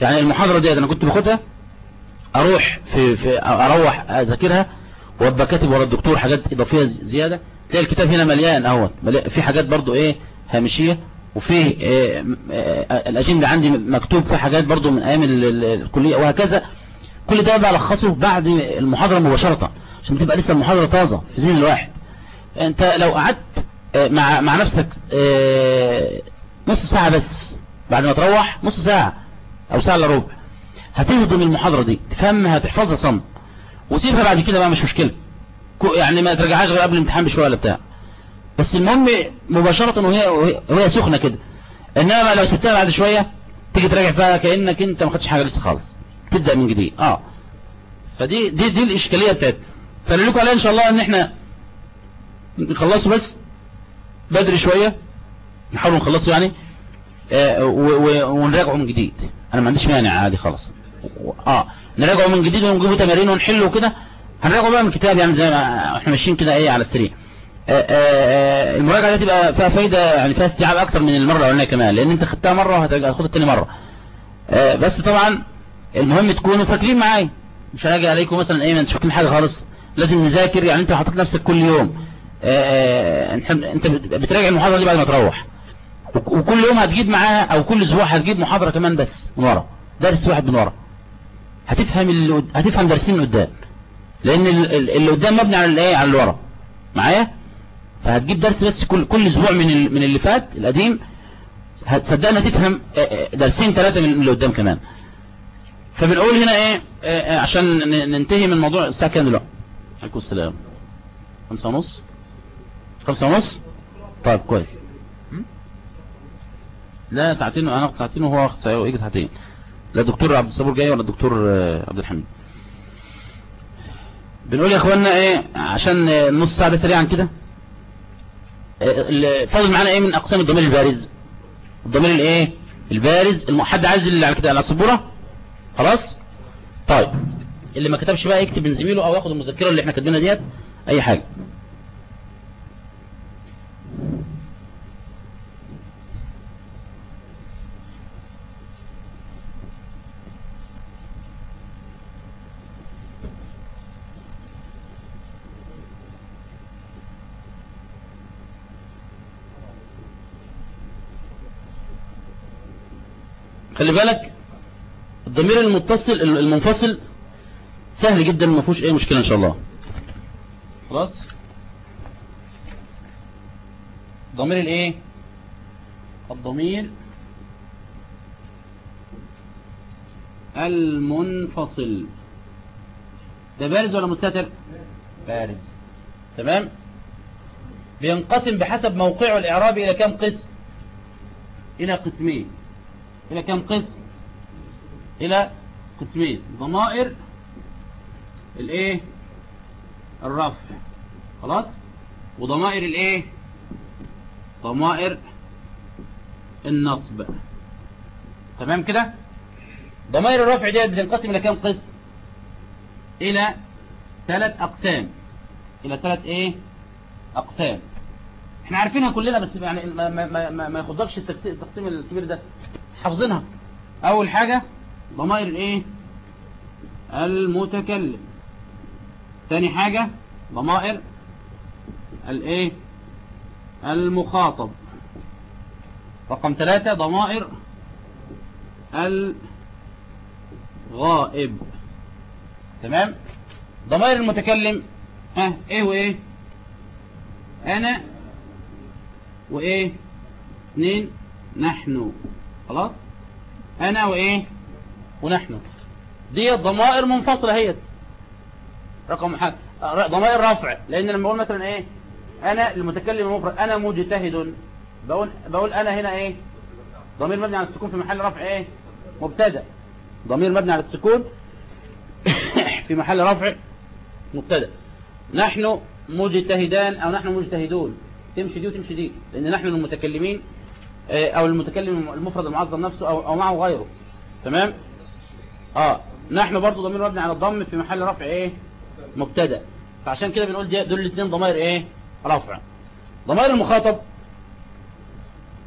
يعني المحاضرة ديت أنا كنت باخدها أروح في, في أروح أذاكرها وأبقى كاتب ورا الدكتور حاجات إضافية زيادة. تلاقي الكتاب هنا مليان اهوت في حاجات برضو إيه هامشية وفي إيه الأجندة عندي مكتوب في حاجات برضو من أيام الكلية وهكذا. كل ده بلخصه بعد المحاضرة مباشرة عشان تبقى لسه المحاضرة طازة في ذهن الواحد. أنت لو قعدت مع مع نفسك نص ساعة بس. بعد ما تروح نص ساعة أو ساعة إلا ربع. هتهضم المحاضرة دي تفهمها تحفظها صم. وسيبها بعد كده بقى مش مشكلة. يعني ما ترجعهاش غير قبل الامتحان بشوية ولا بتاع. بس المهم مباشرة وهي وهي سخنة كده. إنما لو سبتها بعد شوية تيجي تراجع فيها كأنك أنت ما خدتش حاجة لسه خالص. تبدأ من جديد. آه. فدي دي دي الإشكالية بتاعتنا فاللي لكم عليها إن شاء الله إن إحنا نخلصه بس. بدري شوية نحاول نخلصه يعني آه ونراجعه من جديد. أنا ما عنديش مانع عادي خالص. آه نراجعه من جديد ونجيبه تمارين ونحله وكده. هنراجعه بقى من الكتاب يعني زي ما إحنا ماشيين كده إيه على السريع. المراجعة دي تبقى فيها فايدة يعني فيها استيعاب أكتر من المرة الأولانية كمان لأن أنت خدتها مرة وهتاخدها تاني مرة. بس طبعا المهم تكونوا فاكرين معايا. مش هاجي عليكم مثلا إيه ما انتش فاكرين حاجة خالص. لازم نذاكر يعني أنت حاطط نفسك كل يوم. انت بتراجع المحاضرة دي بعد ما تروح. وكل يوم هتجيب معاها أو كل أسبوع هتجيب محاضرة كمان بس من ورا. درس واحد من ورا. هتفهم اللي هتفهم درسين من قدام. لأن اللي قدام مبني على الإيه؟ على اللي ورا. معايا؟ فهتجيب درس بس كل كل أسبوع من من اللي فات القديم. صدقني هتفهم درسين ثلاثة من اللي قدام كمان. فبنقول هنا إيه؟ آه، آه، عشان ننتهي من موضوع الساعة كام دلوقتي؟ عليكم السلام. خمسة ونص. خمسة ونص؟ طيب كويس? لا ساعتين أنا اخد ساعتين وهو اخد ساعتين ساعتين. لا الدكتور عبد الصبور جاي ولا الدكتور آه، عبد الحميد؟ بنقول يا اخوانا إيه عشان نص ساعة ده سريعا كده. آه، فاضل معانا إيه من أقسام الضمير البارز؟ الضمير الإيه؟ البارز حد عايز اللي على كده على السبورة. خلاص؟ طيب اللي ما كتبش بقى يكتب من زميله أو ياخد المذكرة اللي إحنا كاتبينها ديت أي حاجة. خلي بالك الضمير المتصل المنفصل سهل جدا ما فيهوش أي مشكلة إن شاء الله. خلاص؟ ضمير الإيه؟ الضمير المنفصل. ده بارز ولا مستتر؟ بارز. تمام؟ بينقسم بحسب موقعه الاعرابي إلى كم قسم إلى قسمين. إلى كم قسم؟ إلى قسمين. ضمائر الإيه؟ الرفع. خلاص؟ وضمائر الإيه؟ ضمائر النصب. تمام كده؟ ضمائر الرفع ديت بتنقسم إلى كام قسم؟ إلى ثلاث أقسام. إلى ثلاث إيه؟ أقسام. إحنا عارفينها كلنا بس يعني ما ما ما, ما, التقسيم التقسيم الكبير ده. حافظينها. أول حاجة ضمائر الإيه؟ المتكلم. ثاني حاجة ضمائر الإيه؟ المخاطب. رقم ثلاثة ضمائر الغائب. تمام؟ ضمائر المتكلم ها إيه وإيه؟ أنا وإيه؟ اثنين نحن. خلاص؟ أنا وإيه؟ ونحن. دي ضمائر منفصلة هي. رقم حاجة ضمائر رفع لأن لما أقول مثلا إيه؟ أنا المتكلم المفرد أنا مجتهد. بقول بقول أنا هنا إيه؟ ضمير مبني على السكون في محل رفع إيه؟ مبتدأ. ضمير مبني على السكون في محل رفع مبتدأ. نحن مجتهدان أو نحن مجتهدون. تمشي دي وتمشي دي. لأن نحن المتكلمين أو المتكلم المفرد المعظم نفسه أو, أو معه غيره. تمام؟ آه. نحن برضو ضمير مبني على الضم في محل رفع إيه؟ مبتدأ. فعشان كده بنقول دول الاثنين ضمائر إيه؟ رفع. ضمائر المخاطب.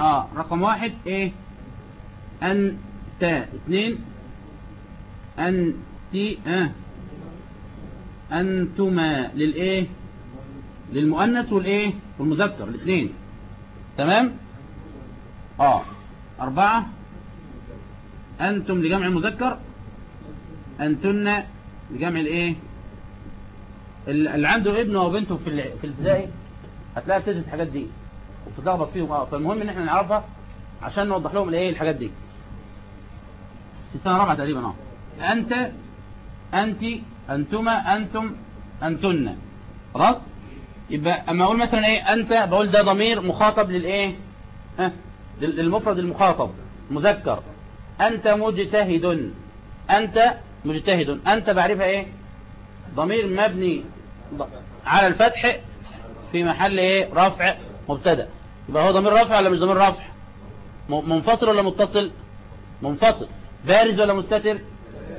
آه. رقم واحد إيه؟ أنت. اثنين أنت. آه. أنتما للإيه؟ للمؤنث والإيه؟ والمذكر. الاثنين تمام؟ آه. أربعة. أنتم لجمع المذكر أنتن لجمع الإيه؟ اللي عنده ابنه أو بنته في في الابتدائي. هتلاقي بتدرس الحاجات دي وبتتلخبط فيهم. آه فالمهم إن إحنا نعرفها عشان نوضح لهم الإيه الحاجات دي. في سنة رابعة تقريبا آه. أنت أنت أنتما أنتم أنتن. خلاص؟ يبقى أما أقول مثلا إيه؟ أنت بقول ده ضمير مخاطب للإيه؟ ها؟ للمفرد المخاطب مذكر. أنت مجتهد. أنت مجتهد. أنت بعرفها إيه؟ ضمير مبني على الفتح في محل إيه؟ رفع مبتدأ. يبقى هو ضمير رفع ولا مش ضمير رفع؟ منفصل ولا متصل؟ منفصل. بارز ولا مستتر؟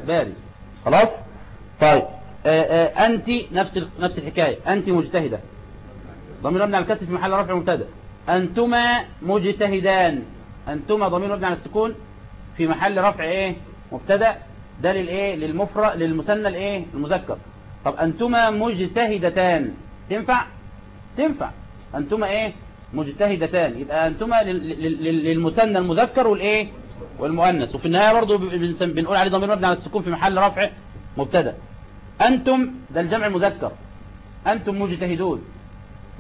بارز. خلاص؟ طيب. آه آه أنت نفس نفس الحكاية. أنت مجتهدة. ضمير مبني على الكسر في محل رفع مبتدأ. أنتما مجتهدان. أنتما ضمير مبني على السكون في محل رفع إيه؟ مبتدأ. ده للايه للمفرد للمثنى الإيه؟ المذكر. طب أنتما مجتهدتان. تنفع؟ تنفع. أنتما إيه؟ مجتهدتان. يبقى لل- للمثنى المذكر والإيه؟ والمؤنث. وفي النهاية برضو ب- بنسم- بنقول عليه ضمير مبني على السكون في محل رفع مبتدأ. أنتم ده الجمع المذكر. أنتم مجتهدون.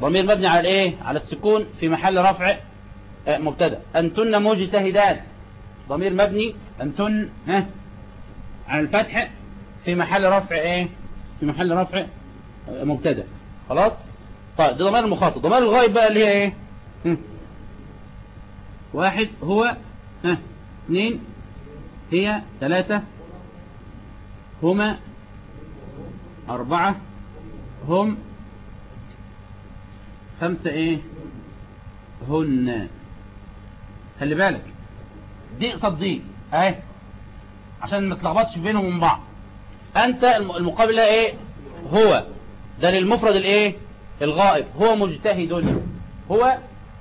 ضمير مبني على الايه؟ على السكون في محل رفع آه، مبتدا. أنتن مجتهدات. ضمير مبني أنتن ها على الفتح في محل رفع إيه؟ في محل رفع مبتدا. خلاص؟ طيب ده ضمير المخاطب. ضمير الغائب بقى اللي هي إيه. واحد هو ها اثنين هي ثلاثة هما أربعة هم خمسة إيه؟ هن. خلي بالك. دي قصاد دي. أهي. عشان ما تلخبطش بينهم وبين بعض. أنت المقابل إيه؟ هو. ده للمفرد الإيه؟ الغائب. هو مجتهد. هو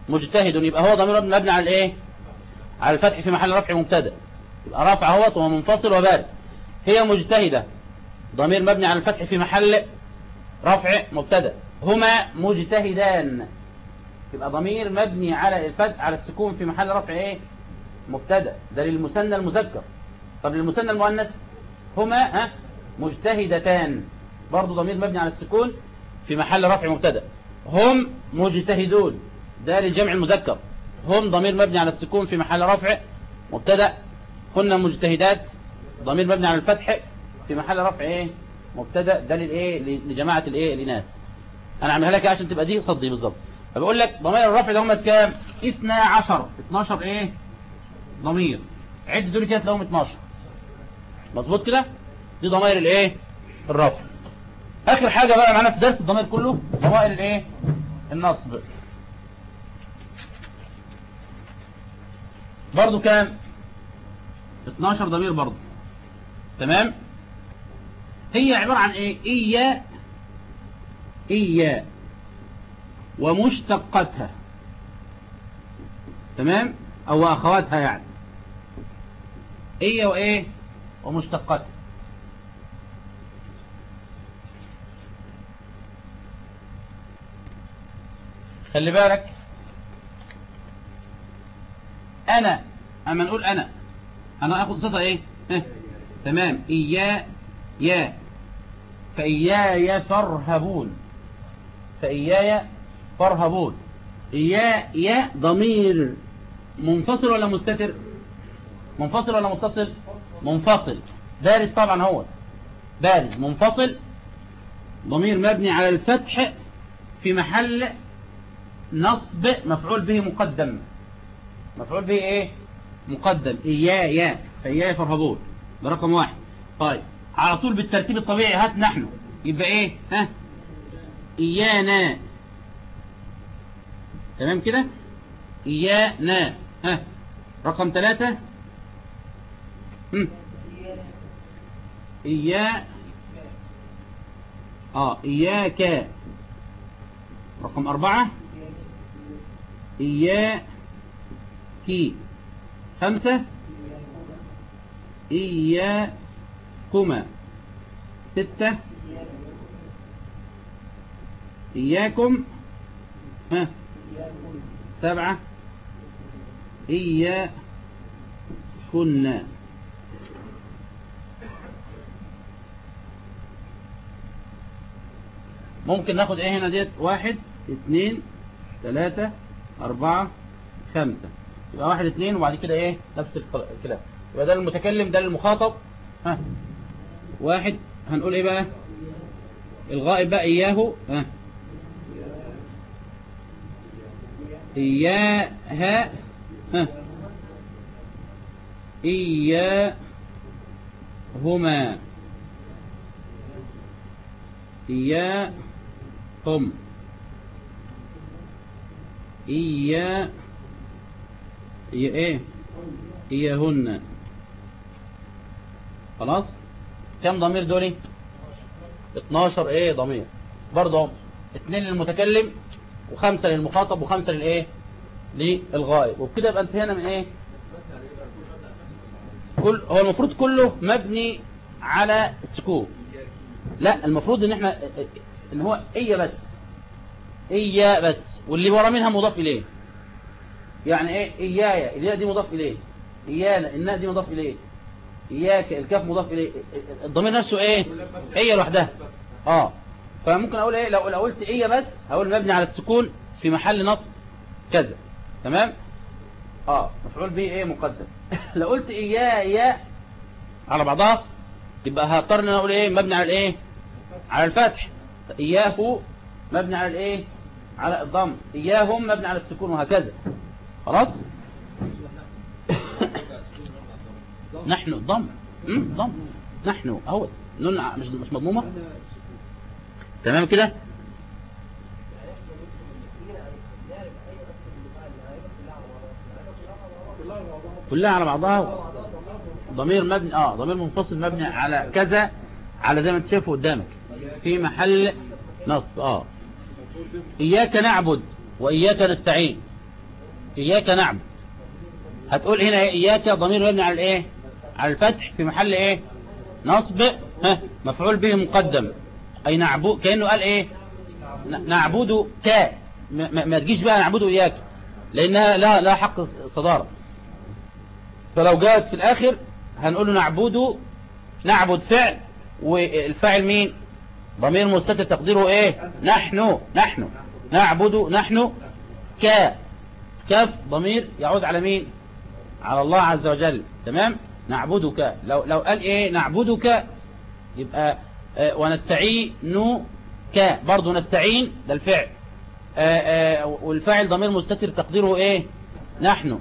مجتهد. يبقى هو ضمير مبني على الإيه؟ على الفتح في محل رفع مبتدأ. يبقى رافع أهوت ومنفصل وبارز. هي مجتهدة. ضمير مبني على الفتح في محل رفع مبتدأ. هما مجتهدان. يبقى ضمير مبني على الفتح على السكون في محل رفع إيه؟ مبتدأ. ده للمثنى المذكر. طب للمثنى المؤنث؟ هما ها؟ مجتهدتان. برضه ضمير مبني على السكون في محل رفع مبتدأ. هم مجتهدون. ده للجمع المذكر. هم ضمير مبني على السكون في محل رفع مبتدأ. كنا مجتهدات ضمير مبني على الفتح في محل رفع إيه؟ مبتدأ. ده للإيه؟ لجماعة الإيه؟ الاناث أنا اعملها لك عشان تبقى دي صدي بالظبط. فبقول لك ضمير الرفع ده هم كام؟ 12 12 إيه؟ ضمير. عد دول كده تلاقيهم 12 مظبوط كده؟ دي ضمائر الايه؟ الرفع. اخر حاجة بقى معانا في درس الضمير كله ضمائر الايه؟ النصب. برضو كام؟ 12 ضمير برضو. تمام؟ هي عبارة عن إيه؟ إيا إيا ومشتقتها. تمام؟ أو أخواتها يعني. إيا وإيه؟ ومشتقتها. خلي بالك. أنا أما نقول أنا. أنا اخد صفة إيه؟ آه. تمام. إياي فإياي فارهبون فإياي فارهبون. إياي ضمير منفصل ولا مستتر؟ منفصل ولا متصل؟ منفصل. بارز طبعا هو. بارز منفصل. ضمير مبني على الفتح في محل نصب مفعول به مقدم. مفعول به إيه؟ مقدم. إيايا فإيايا فرهبون ده رقم واحد. طيب. على طول بالترتيب الطبيعي. هات نحن. يبقى إيه؟ ها؟ إيانا. تمام كده؟ إيانا. ها رقم ثلاثة. إيا. آه إياك. رقم أربعة. إياكي خمسة. إياكما. ستة. إياكم ها؟ سبعة. إياكن. ممكن ناخد إيه هنا ديت؟ واحد اتنين تلاتة أربعة خمسة. يبقى واحد اتنين وبعد كده إيه؟ نفس الكلام. يبقى ده المتكلم ده المخاطب. ها؟ واحد. هنقول إيه بقى؟ الغائب بقى إياه ها؟ إياها ها. إياهما. إياهم. إيا إيا إيه؟ إياهن. خلاص؟ كم ضمير دولي 12 إيه ضمير؟ برضه اثنين للمتكلم. وخمسة للمخاطب وخمسة للإيه؟ للغائب. وبكده يبقى انتهينا من إيه؟ كل هو المفروض كله مبني على السكون لا المفروض إن إحنا إن هو إيه بس؟ إيه بس؟ واللي ورا منها مضاف إليه. يعني إيه؟ إيايا. الياء دي مضاف إليه. إيانا. الناء دي مضاف إليه. إياك. الكاف مضاف إليه. الضمير نفسه إيه؟ إيه لوحدها. آه. فممكن أقول إيه؟ لو قلت إيه بس؟ هقول مبني على السكون في محل نصب كذا. تمام؟ آه مفعول به إيه؟ مقدم. لو قلت ايايا على بعضها يبقى هضطر إن أقول إيه؟ مبني على الإيه؟ على الفتح. إياه مبني على الإيه؟ على الضم. اياهم مبني على السكون وهكذا. خلاص؟ نحن ضم. أمم، ضم. نحن. اهو نون مش مش مضمومة؟ تمام كده؟ كلها على بعضها ضمير مبني آه ضمير منفصل مبني على كذا على زي ما انت شايفه قدامك. في محل نصب آه. إياك نعبد وإياك نستعين. إياك نعبد. هتقول هنا إياك ضمير مبني على الإيه؟ على الفتح في محل إيه؟ نصب ها مفعول به مقدم. أي نعبد كأنه قال ن- نعبد ك. ما- تجيش بقى نعبد إياك. لانها لا لا حق صدارة. فلو جاءت في الآخر هنقول نعبد نعبد فعل والفاعل مين؟ ضمير مستتر تقديره إيه؟ نحن نحن. نعبد نحن ك. كاف ضمير يعود على مين؟ على الله عز وجل. تمام؟ نعبدك. لو لو قال إيه؟ نعبدك. يبقى آه ونستعين ك. برضه نستعين ده الفعل آه آه والفاعل ضمير مستتر تقديره إيه؟ نحن.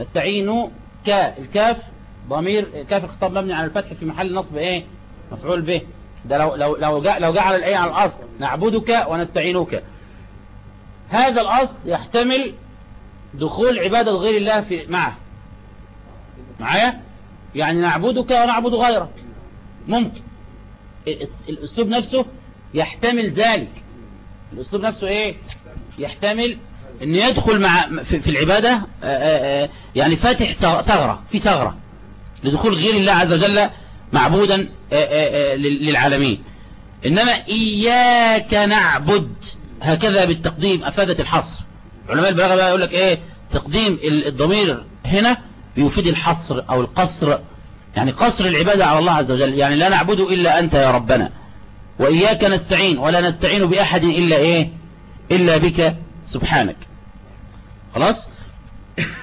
نستعين ك. الكاف ضمير كاف الخطاب مبني على الفتح في محل نصب إيه؟ مفعول به. ده لو لو لو جاء لو جاء على الإيه على الأصل. نعبدك ونستعينك. هذا الأصل يحتمل دخول عبادة غير الله في معه. معايا؟ يعني نعبدك ونعبد غيرك. ممكن. الأس- الأسلوب نفسه يحتمل ذلك. الأسلوب نفسه إيه؟ يحتمل إن يدخل مع في, العبادة آآ آآ يعني فاتح ثغ- ثغرة في ثغرة لدخول غير الله عز وجل معبودا للعالمين. إنما إياك نعبد هكذا بالتقديم أفادت الحصر. علماء البلاغة بقى يقول لك إيه؟ تقديم ال- الضمير هنا بيفيد الحصر أو القصر يعني قصر العبادة على الله عز وجل يعني لا نعبد إلا أنت يا ربنا وإياك نستعين ولا نستعين بأحد إلا إيه؟ إلا بك سبحانك. خلاص؟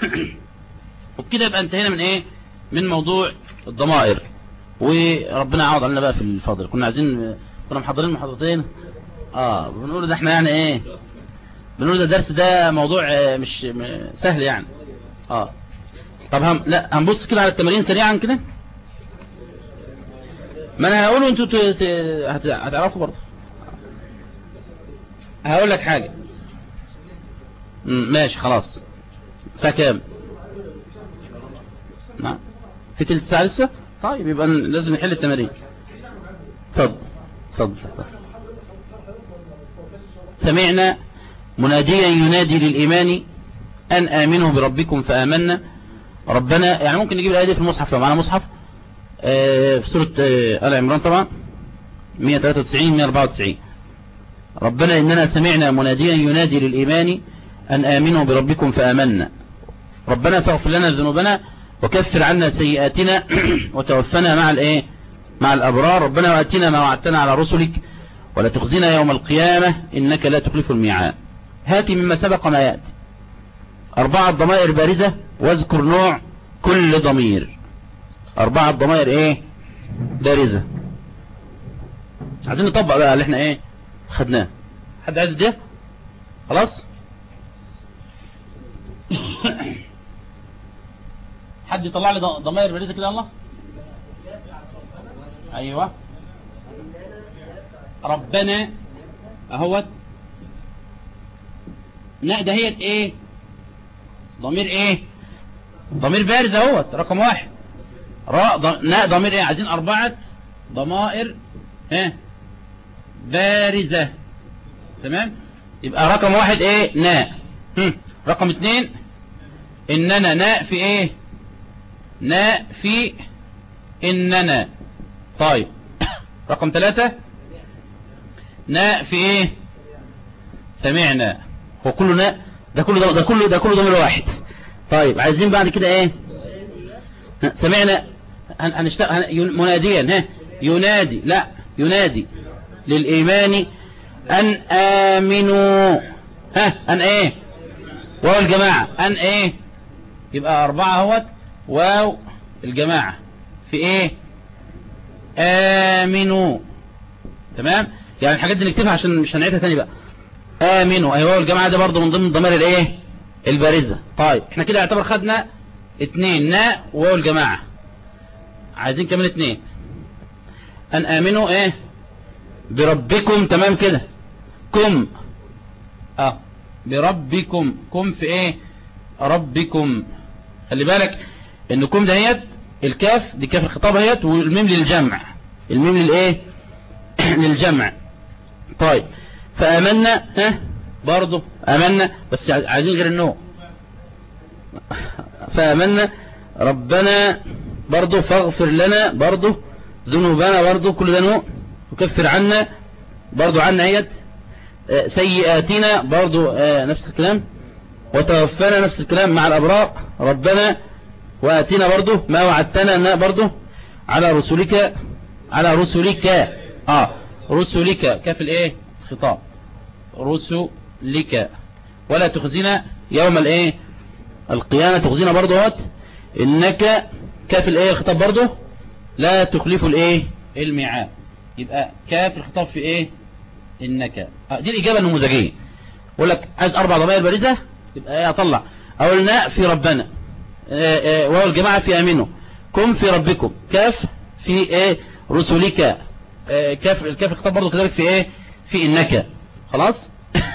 وبكده يبقى انتهينا من إيه؟ من موضوع الضمائر. وربنا يعوض علينا بقى في الفضل كنا عايزين كنا محضرين محاضرتين؟ آه بنقول ده إحنا يعني إيه؟ بنقول ده الدرس ده موضوع آه، مش سهل يعني. آه. طب هم لا هنبص كده على التمارين سريعا كده. ما أنا هقوله أنتوا هتعرفوا برضه. هقول لك حاجة. ماشي خلاص. الساعة كام؟ نعم. في تلت ساعة لسه؟ طيب يبقى لازم نحل التمارين. اتفضل. اتفضل. سمعنا مناديا ينادي للإيمان أن آمنوا بربكم فآمنا. ربنا يعني ممكن نجيب الآية دي في المصحف لو معنا مصحف؟ في سورة آه، آل عمران طبعا 193 194 ربنا إننا سمعنا مناديا ينادي للإيمان أن آمنوا بربكم فآمنا. ربنا فاغفر لنا ذنوبنا وكفر عنا سيئاتنا وتوفنا مع الايه مع الأبرار. ربنا وأتنا ما وعدتنا على رسلك ولا تخزنا يوم القيامة إنك لا تخلف الميعاد. هاتي مما سبق ما يأتي. أربعة ضمائر بارزة واذكر نوع كل ضمير. أربعة ضمائر إيه؟ بارزة. عايزين نطبق بقى اللي إحنا إيه؟ خدناه. حد عايز ده خلاص؟ حد يطلع لي ضمائر بارزة كده الله أيوة. ربنا أهوت. لا ده هي إيه؟ ضمير إيه؟ ضمير بارز أهوت رقم واحد. راء. لا ضمير إيه؟ عايزين أربعة ضمائر ها بارزة. تمام؟ يبقى رقم واحد إيه؟ ناء. رقم اتنين إننا ناء في إيه؟ ناء في إننا. طيب. رقم ثلاثة ناء في إيه؟ سمعنا. هو كله ناء ده كله ده, كله ده كله ضمير واحد. طيب عايزين بعد كده إيه؟ سمعنا. مناديا ها؟ ينادي لا ينادي للإيمان أن آمنوا. ها أن إيه؟ واو الجماعة. أن إيه؟ يبقى أربعة أهوت. واو الجماعة. في إيه؟ آمنوا. تمام؟ يعني الحاجات دي نكتبها عشان مش هنعيدها تاني بقى. آمنوا. أيوة الجماعة ده برضه من ضمن ضمير الإيه؟ البارزة. طيب إحنا كده يعتبر خدنا اتنين. ناء وواو الجماعة. عايزين كمان اتنين. أن آمنوا إيه؟ بربكم تمام كده. كم. آه. بربكم. كم في إيه؟ ربكم. خلي بالك إن كم دهيت الكاف دي كاف الخطاب اهيت والميم للجمع. الميم للإيه؟ للجمع. طيب. فآمنا ها؟ برضه آمنا بس عايزين غير النوع. فآمنا ربنا برضه فاغفر لنا برضه ذنوبنا برضه كل نوع وكفر عنا برضه عنا اهيت سيئاتنا برضو آه نفس الكلام وتوفنا نفس الكلام مع الأبرار ربنا وآتنا برضو ما وعدتنا برضو على رسولك على رسولك آه رسولك كاف الإيه؟ خطاب. رسولك. ولا تخزينا يوم الإيه؟ القيامة تخزينا برضو هات إنك كاف الايه خطاب برضو لا تخلف الايه؟ الميعاد. يبقى كاف الخطاب في إيه؟ إنك. دي الإجابة النموذجية. يقول لك عايز أربع ضمائر بارزة؟ يبقى إيه اطلع أول ناء في ربنا. واو الجماعة في امنه كم في ربكم. كاف في إيه؟ رسلك. كاف الكاف الخطاب برضه كذلك في إيه؟ في إنك. خلاص؟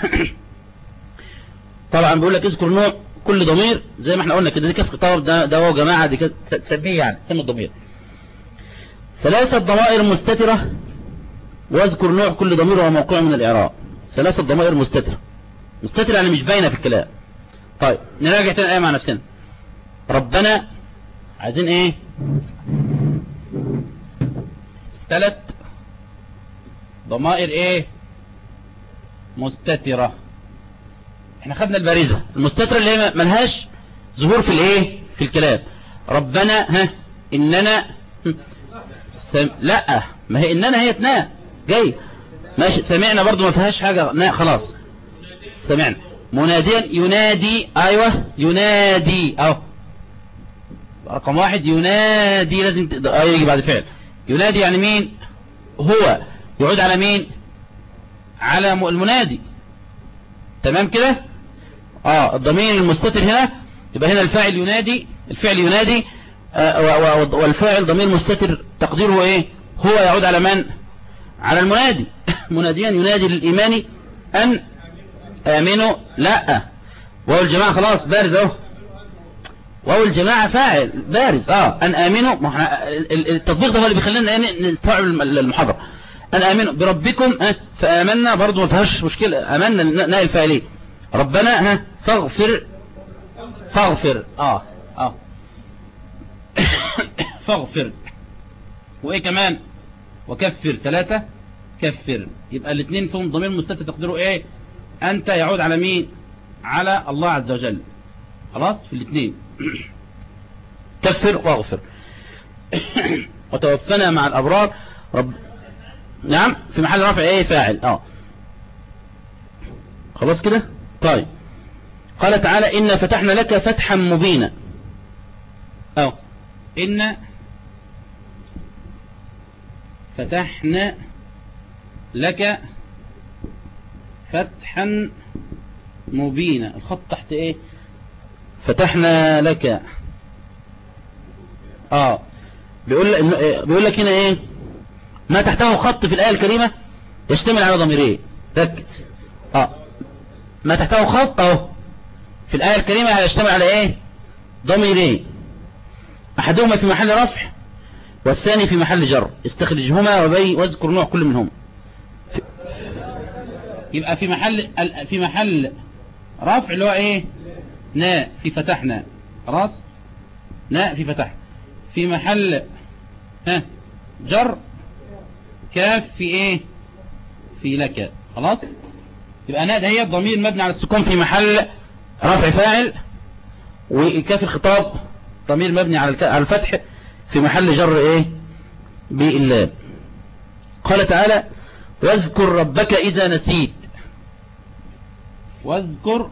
طبعا بيقول لك اذكر نوع كل ضمير زي ما إحنا قلنا كده دي كاف خطاب ده ده واو جماعة دي كده تسميه يعني تسمي الضمير. ثلاثة ضمائر مستترة واذكر نوع كل ضمير وموقع من الإعراب. ثلاثة ضمائر مستترة. مستترة يعني مش باينة في الكلام. طيب نراجع تاني الآية مع نفسنا. ربنا عايزين إيه؟ ثلاث ضمائر إيه؟ مستترة. إحنا خدنا البارزة المستترة اللي هي ملهاش ظهور في الايه؟ في الكلام ربنا ها إننا سم... لا ما هي إننا هي اتنان جاي. ماشي. سمعنا برضو ما فيهاش حاجة. لا خلاص. سمعنا. مناديا ينادي أيوه ينادي. أهو. رقم واحد ينادي. لازم ت... أيوه يجي بعد فعل. ينادي يعني مين؟ هو. يعود على مين؟ على المنادي. تمام كده؟ آه الضمير المستتر هنا يبقى هنا الفاعل ينادي الفعل ينادي آه والفاعل ضمير مستتر تقديره إيه؟ هو يعود على من؟ على المنادي. مناديا ينادي للإيمان أن آمنوا. لا. واو الجماعة خلاص بارز أهو. واو الجماعة فاعل بارز. آه أن آمنوا. التطبيق ده هو اللي بيخلينا نستوعب المحاضرة. أن آمنوا بربكم آه فآمنا. برضو ما فيهاش مشكلة. آمنا نا الفاعلين. ربنا ها فاغفر فاغفر آه آه. فاغفر. وإيه كمان؟ وكفر. ثلاثة كفر. يبقى الاثنين فيهم ضمير مستتر. تقدروا إيه؟ أنت يعود على مين؟ على الله عز وجل. خلاص؟ في الاثنين. كفر واغفر. وتوفنا مع الأبرار. رب نعم؟ في محل رفع إيه؟ فاعل آه. خلاص كده؟ طيب. قال تعالى إن فتحنا لك فتحا مبينا. أو. إن فتحنا لك فتحا مبينا. الخط تحت إيه؟ فتحنا لك. آه. بيقول بيقول لك هنا إيه؟ ما تحته خط في الآية الكريمة يشتمل على ضميرين. ركز. آه. ما تحته خط أهو. في الآية الكريمة يشتمل على إيه؟ ضميرين أحدهما في محل رفع والثاني في محل جر. استخرجهما وبي واذكر نوع كل منهم في يبقى في محل في محل رفع اللي هو إيه؟ ناء في فتحنا. خلاص؟ ناء في فتح في محل ها؟ جر. كاف في إيه؟ في لك. خلاص؟ يبقى ناء ده هي الضمير مبني على السكون في محل رفع فاعل وكاف الخطاب ضمير مبني على الفتح في محل جر إيه؟ باللام قال تعالى واذكر ربك إذا نسيت. واذكر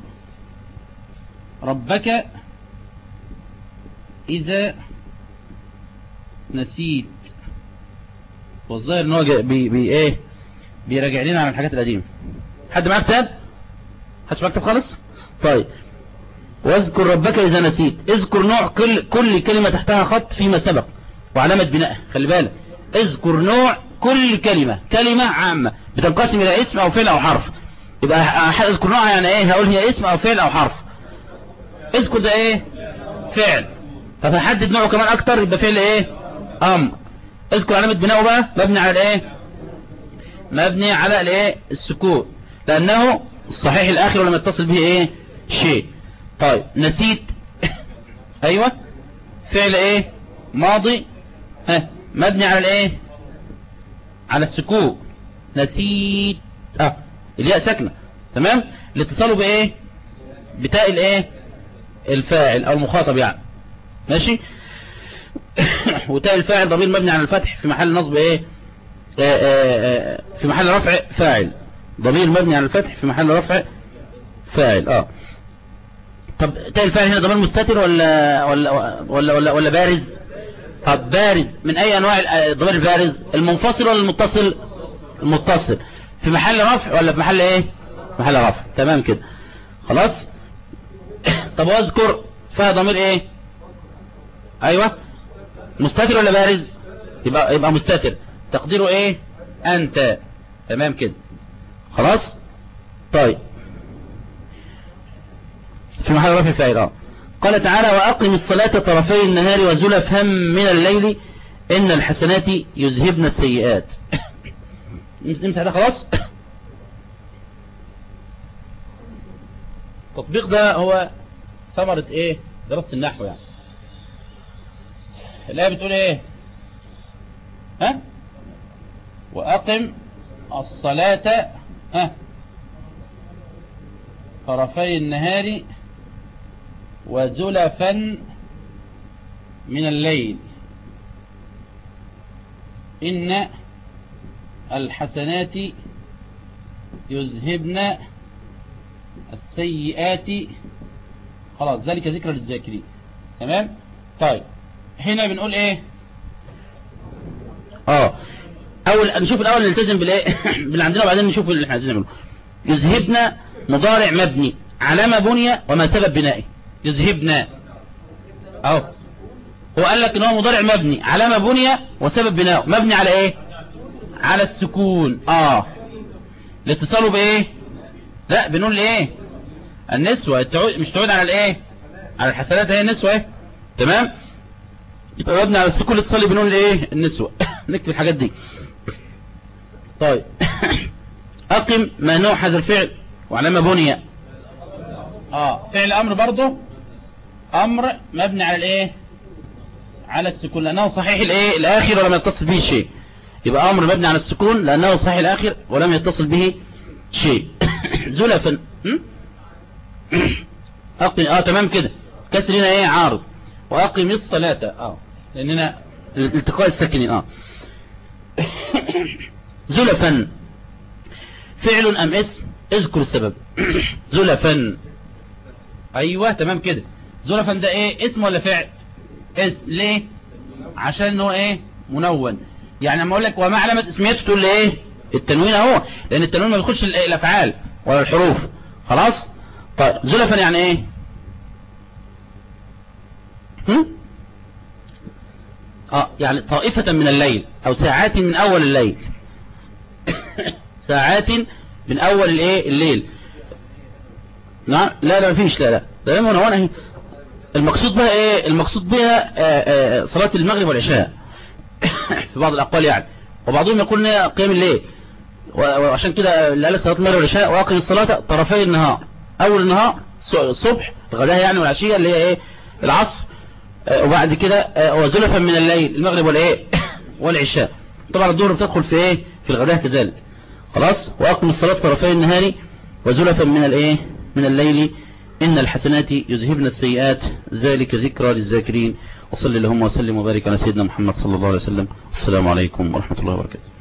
ربك إذا نسيت. والظاهر إن هو بي, بي إيه؟ بيراجع لنا على الحاجات القديمة. حد معاه كتاب حدش معاه كتاب خالص؟ طيب. واذكر ربك إذا نسيت. اذكر نوع كل كل كلمة تحتها خط فيما سبق. وعلامة بناء. خلي بالك. اذكر نوع كل كلمة. كلمة عامة. بتنقسم إلى اسم أو فعل أو حرف. يبقى اذكر نوعها يعني إيه؟ هقول هي اسم أو فعل أو حرف. اذكر ده إيه؟ فعل. طب هحدد نوعه كمان أكتر. يبقى فعل إيه؟ أمر. اذكر علامة بناؤه بقى. مبني على الايه مبني على الإيه؟ السكون لأنه الصحيح الآخر ولم يتصل به إيه؟ شيء. طيب نسيت. أيوه. فعل إيه؟ ماضي. ها مبني على الإيه؟ على السكون نسيت. آه الياء ساكنة. تمام؟ الاتصال بإيه؟ بتاء الإيه؟ الفاعل أو المخاطب يعني. ماشي؟ وتاء الفاعل ضمير مبني على الفتح في محل نصب إيه؟ آه، آه، آه، في محل رفع فاعل. ضمير مبني على الفتح في محل رفع فاعل آه. طب تاء الفاعل هنا ضمير مستتر ولا ولا ولا ولا, ولا بارز؟ طب بارز من أي أنواع الضمير البارز المنفصل ولا المتصل؟ المتصل. في محل رفع ولا في محل إيه؟ محل رفع. تمام كده. خلاص؟ طب واذكر فيها ضمير إيه؟ أيوه. مستتر ولا بارز؟ يبقى يبقى مستتر. تقديره إيه؟ أنت. تمام كده. خلاص؟ طيب. في محل رفع فاعل آه. قال تعالى وأقم الصلاة طرفي النهار وزلفا من الليل إن الحسنات يذهبن السيئات. نمسح ده خلاص. التطبيق ده هو ثمرة إيه؟ دراسة النحو يعني. الآية بتقول إيه؟ ها؟ وأقم الصلاة ها؟ طرفي النهار وزلفا من الليل. إن الحسنات يذهبن السيئات. خلاص ذلك ذكر للذاكرين. تمام؟ طيب هنا بنقول إيه؟ آه أول نشوف الأول نلتزم بالإيه؟ باللي عندنا وبعدين نشوف اللي إحنا عايزين نعمله يذهبنا مضارع مبني. علامة بنية وما سبب بنائه يذهبنا. أهو. هو قال لك إن هو مضارع مبني. علامة بنية وسبب بنائه. مبني على إيه؟ على السكون. آه. الاتصال بإيه؟ لا بنقول إيه؟ النسوة. مش تعود على الإيه؟ على الحسنات هي النسوة إيه؟ تمام؟ يبقى مبني على السكون. الاتصالي بنقول إيه؟ النسوة. نكتب الحاجات دي. طيب. أقم ما نوع هذا الفعل وعلامة بنية آه فعل أمر برضه أمر مبني على الإيه؟ على السكون لأنه صحيح الإيه؟ الآخر ولم يتصل به شيء. يبقى أمر مبني على السكون لأنه صحيح الآخر ولم يتصل به شيء. زلفا. م? أقم. آه تمام كده. كسر هنا إيه؟ عارض. وأقم الصلاة. آه. لاننا التقاء الساكنين. آه. زلفا. فعل أم اسم اذكر السبب. زلفا. أيوه تمام كده. زلفا ده إيه؟ اسم ولا فعل؟ اسم ليه؟ عشان هو إيه؟ منون. يعني لما أقول لك وما علامة اسميته تقول لي إيه؟ التنوين أهو. لأن التنوين ما بيدخلش ال- الأفعال ولا الحروف. خلاص؟ طيب زلفا يعني إيه؟ هم؟ آه يعني طائفة من الليل أو ساعات من أول الليل. ساعات من أول الإيه؟ الليل. نعم؟ لا لا مفيش لا لا. ده هنا اهي المقصود بها إيه؟ المقصود بها آه، آه، صلاة المغرب والعشاء. في بعض الأقوال يعني. وبعضهم يقول إنها قيام الليل. وعشان كده اللي قال لك صلاة المغرب والعشاء واقم الصلاة طرفي النهار. أول النهار الص- الصبح الغداء يعني والعشية اللي هي إيه؟ العصر. آه، وبعد كده وزلفا من الليل المغرب والإيه؟ والعشاء. طبعا الظهر بتدخل في إيه؟ في الغداء كذلك خلاص؟ وأقم الصلاة طرفي النهار وزلفا من الايه من الليل. إن الحسنات يذهبن السيئات. ذلك ذكرى للذاكرين. وصل اللهم وسلم وبارك على سيدنا محمد صلى الله عليه وسلم. السلام عليكم ورحمة الله وبركاته.